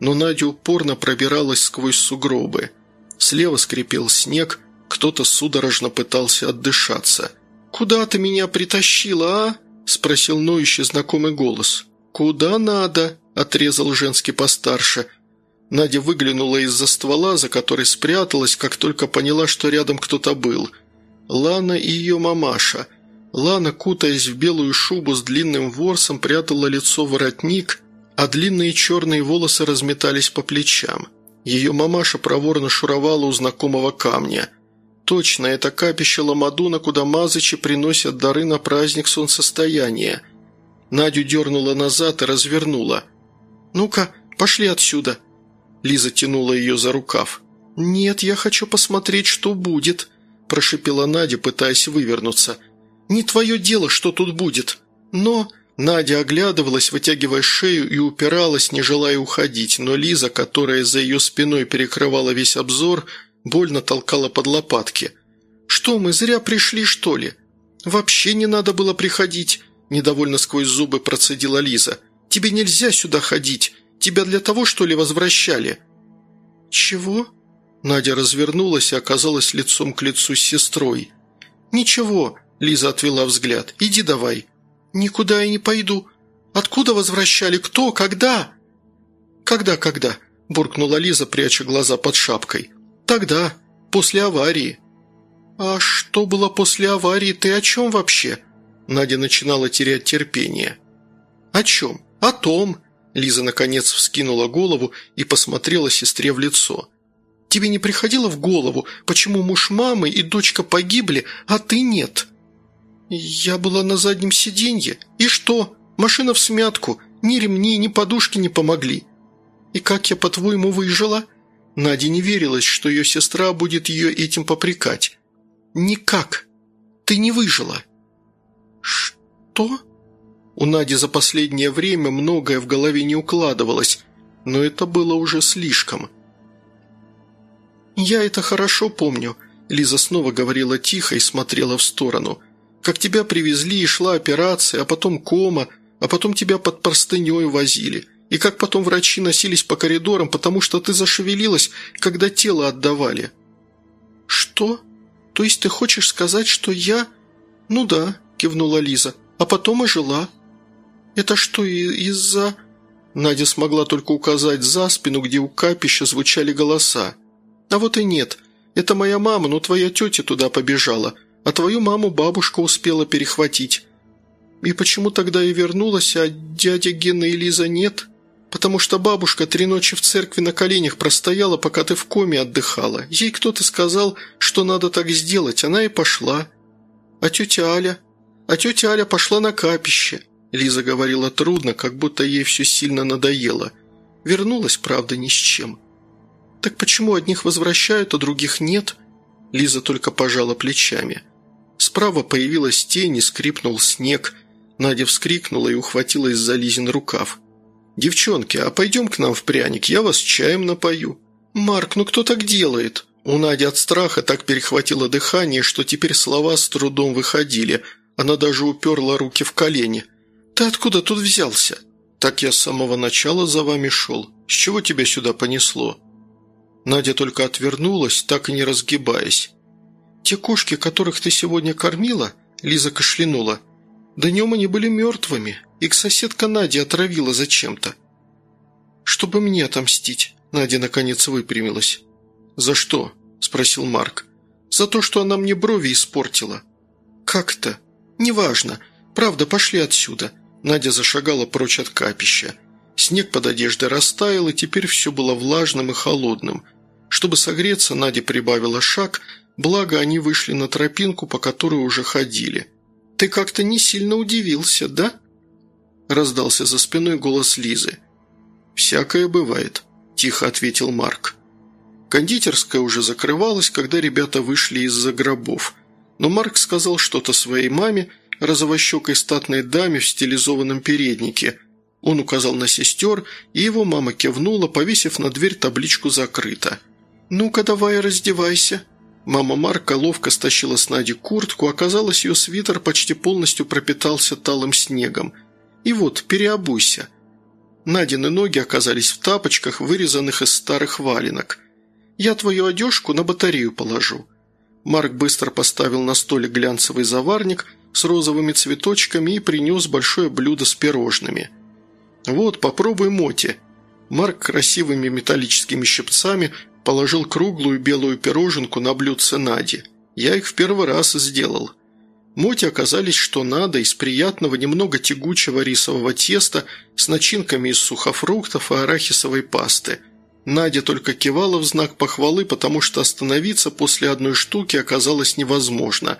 Speaker 1: Но Надя упорно пробиралась сквозь сугробы. Слева скрипел снег, кто-то судорожно пытался отдышаться. «Куда ты меня притащила, а?» – спросил ноющий знакомый голос. «Куда надо?» – отрезал женский постарше. Надя выглянула из-за ствола, за который спряталась, как только поняла, что рядом кто-то был. Лана и ее мамаша. Лана, кутаясь в белую шубу с длинным ворсом, прятала лицо в воротник, а длинные черные волосы разметались по плечам. Ее мамаша проворно шуровала у знакомого камня. Точно, это капище Ламадуна, куда мазычи приносят дары на праздник солнцестояния. Надю дернула назад и развернула. «Ну-ка, пошли отсюда!» Лиза тянула ее за рукав. «Нет, я хочу посмотреть, что будет», – прошипела Надя, пытаясь вывернуться. «Не твое дело, что тут будет. Но...» Надя оглядывалась, вытягивая шею и упиралась, не желая уходить, но Лиза, которая за ее спиной перекрывала весь обзор, больно толкала под лопатки. «Что, мы зря пришли, что ли?» «Вообще не надо было приходить», – недовольно сквозь зубы процедила Лиза. Тебе нельзя сюда ходить. Тебя для того, что ли, возвращали?» «Чего?» Надя развернулась и оказалась лицом к лицу с сестрой. «Ничего», – Лиза отвела взгляд. «Иди давай». «Никуда я не пойду. Откуда возвращали? Кто? Когда?» «Когда-когда?» – буркнула Лиза, пряча глаза под шапкой. «Тогда. После аварии». «А что было после аварии? Ты о чем вообще?» Надя начинала терять терпение. «О чем? «О том!» – Лиза наконец вскинула голову и посмотрела сестре в лицо. «Тебе не приходило в голову, почему муж мамы и дочка погибли, а ты нет?» «Я была на заднем сиденье. И что? Машина в смятку. Ни ремни, ни подушки не помогли. И как я, по-твоему, выжила?» Наде не верилось, что ее сестра будет ее этим попрекать. «Никак. Ты не выжила». «Что?» У Нади за последнее время многое в голове не укладывалось, но это было уже слишком. «Я это хорошо помню», – Лиза снова говорила тихо и смотрела в сторону. «Как тебя привезли и шла операция, а потом кома, а потом тебя под простыней возили, и как потом врачи носились по коридорам, потому что ты зашевелилась, когда тело отдавали». «Что? То есть ты хочешь сказать, что я...» «Ну да», – кивнула Лиза, – «а потом ожила». «Это что, из-за...» Надя смогла только указать за спину, где у капища звучали голоса. «А вот и нет. Это моя мама, но твоя тетя туда побежала, а твою маму бабушка успела перехватить. И почему тогда я вернулась, а дядя Гена и Лиза нет? Потому что бабушка три ночи в церкви на коленях простояла, пока ты в коме отдыхала. Ей кто-то сказал, что надо так сделать, она и пошла. А тетя Аля? А тетя Аля пошла на капище». Лиза говорила трудно, как будто ей все сильно надоело. Вернулась, правда, ни с чем. «Так почему одних возвращают, а других нет?» Лиза только пожала плечами. Справа появилась тень и скрипнул снег. Надя вскрикнула и ухватилась за Лизин рукав. «Девчонки, а пойдем к нам в пряник, я вас чаем напою».
Speaker 2: «Марк, ну кто так делает?» У Нади от страха так перехватило дыхание, что теперь слова с трудом выходили. Она даже уперла руки в колени. «Ты откуда тут взялся?» «Так я с самого начала за вами шел. С чего тебя сюда понесло?» Надя только отвернулась, так и не разгибаясь. «Те кошки, которых ты сегодня кормила?» Лиза кашлянула. «Днем они были мертвыми. Их соседка Надя отравила зачем-то». «Чтобы мне отомстить», — Надя наконец выпрямилась. «За что?» – спросил Марк. «За то, что она мне брови испортила». «Как то «Неважно. Правда, пошли отсюда». Надя зашагала прочь от капища. Снег под одеждой растаял, и теперь все было влажным и холодным. Чтобы согреться, Надя прибавила шаг, благо они вышли на тропинку, по которой уже ходили. «Ты как-то не сильно удивился, да?» Раздался за спиной голос Лизы. «Всякое бывает», – тихо ответил Марк. Кондитерская уже закрывалась, когда ребята вышли из-за гробов. Но Марк сказал что-то своей маме, розовощекой статной даме в стилизованном переднике. Он указал на сестер, и его мама кивнула, повесив на дверь табличку «Закрыто». «Ну-ка, давай раздевайся». Мама Марка ловко стащила с Нади куртку, оказалось, ее свитер почти полностью пропитался талым снегом. «И вот, переобуйся». Надины ноги оказались в тапочках, вырезанных из старых валенок – я твою одежку на батарею положу». Марк быстро поставил на столе глянцевый заварник с розовыми цветочками и принес большое блюдо с пирожными. «Вот, попробуй моти». Марк красивыми металлическими щипцами положил круглую белую пироженку на блюдце Нади. Я их в первый раз сделал. Моти оказались что надо, из приятного, немного тягучего рисового теста с начинками из сухофруктов и арахисовой пасты – Надя только кивала в знак похвалы, потому что остановиться после одной штуки оказалось невозможно.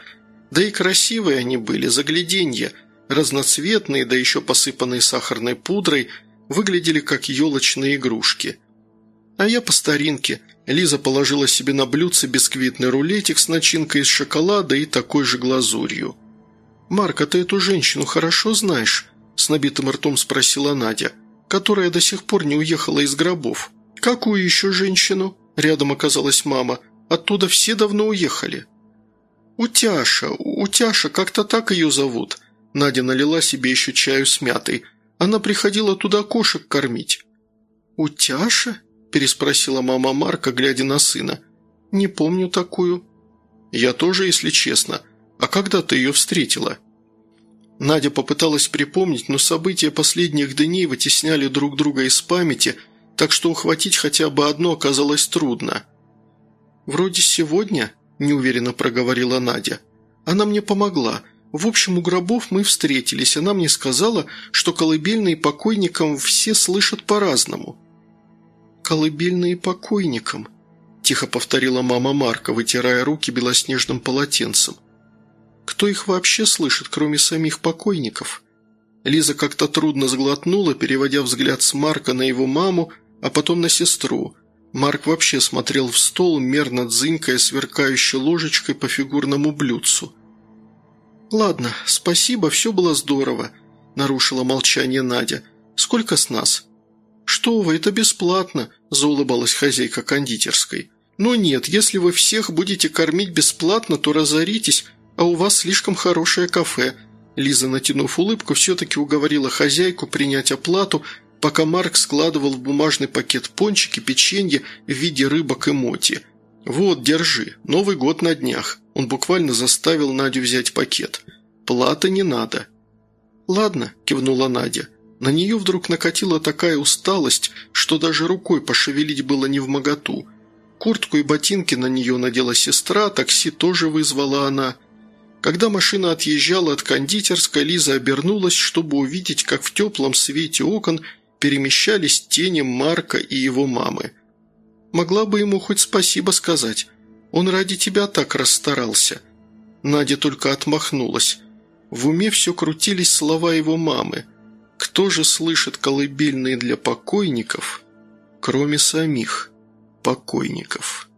Speaker 2: Да и красивые они были, загляденье, разноцветные, да еще посыпанные сахарной пудрой, выглядели как елочные игрушки. А я по старинке. Лиза положила себе на блюдце бисквитный рулетик с начинкой из шоколада и такой же глазурью. «Марк, а ты эту женщину хорошо знаешь?» – с набитым ртом спросила Надя, которая до сих пор не уехала из гробов. «Какую еще женщину?» – рядом оказалась мама. «Оттуда все давно уехали». «Утяша, Утяша, как-то так ее зовут». Надя налила себе еще чаю с мятой. Она приходила туда кошек кормить. «Утяша?» – переспросила мама Марка, глядя на сына. «Не помню такую». «Я тоже, если честно. А когда ты ее встретила?» Надя попыталась припомнить, но события последних дней вытесняли друг друга из памяти – так что ухватить хотя бы одно оказалось трудно. «Вроде сегодня», – неуверенно проговорила Надя. «Она мне помогла. В общем, у гробов мы встретились. Она мне сказала, что колыбельные покойникам все слышат по-разному». «Колыбельные покойникам», – тихо повторила мама Марка, вытирая руки белоснежным полотенцем. «Кто их вообще слышит, кроме самих покойников?» Лиза как-то трудно сглотнула, переводя взгляд с Марка на его маму, а потом на сестру. Марк вообще смотрел в стол, мерно дзынькая сверкающей ложечкой по фигурному блюдцу. «Ладно, спасибо, все было здорово», – нарушила молчание Надя. «Сколько с нас?» «Что вы, это бесплатно», – заулыбалась хозяйка кондитерской. «Но нет, если вы всех будете кормить бесплатно, то разоритесь, а у вас слишком хорошее кафе». Лиза, натянув улыбку, все-таки уговорила хозяйку принять оплату, пока Марк складывал в бумажный пакет пончики, печенье в виде рыбок и моти. «Вот, держи, Новый год на днях». Он буквально заставил Надю взять пакет. «Плата не надо». «Ладно», – кивнула Надя. На нее вдруг накатила такая усталость, что даже рукой пошевелить было не в моготу. Куртку и ботинки на нее надела сестра, такси тоже вызвала она. Когда машина отъезжала от кондитерской, Лиза обернулась, чтобы увидеть, как в теплом свете окон – перемещались тени Марка и его мамы. Могла бы ему хоть спасибо сказать. Он ради тебя так расстарался. Надя только отмахнулась. В уме все крутились слова его мамы. Кто же слышит колыбельные для покойников, кроме самих покойников?»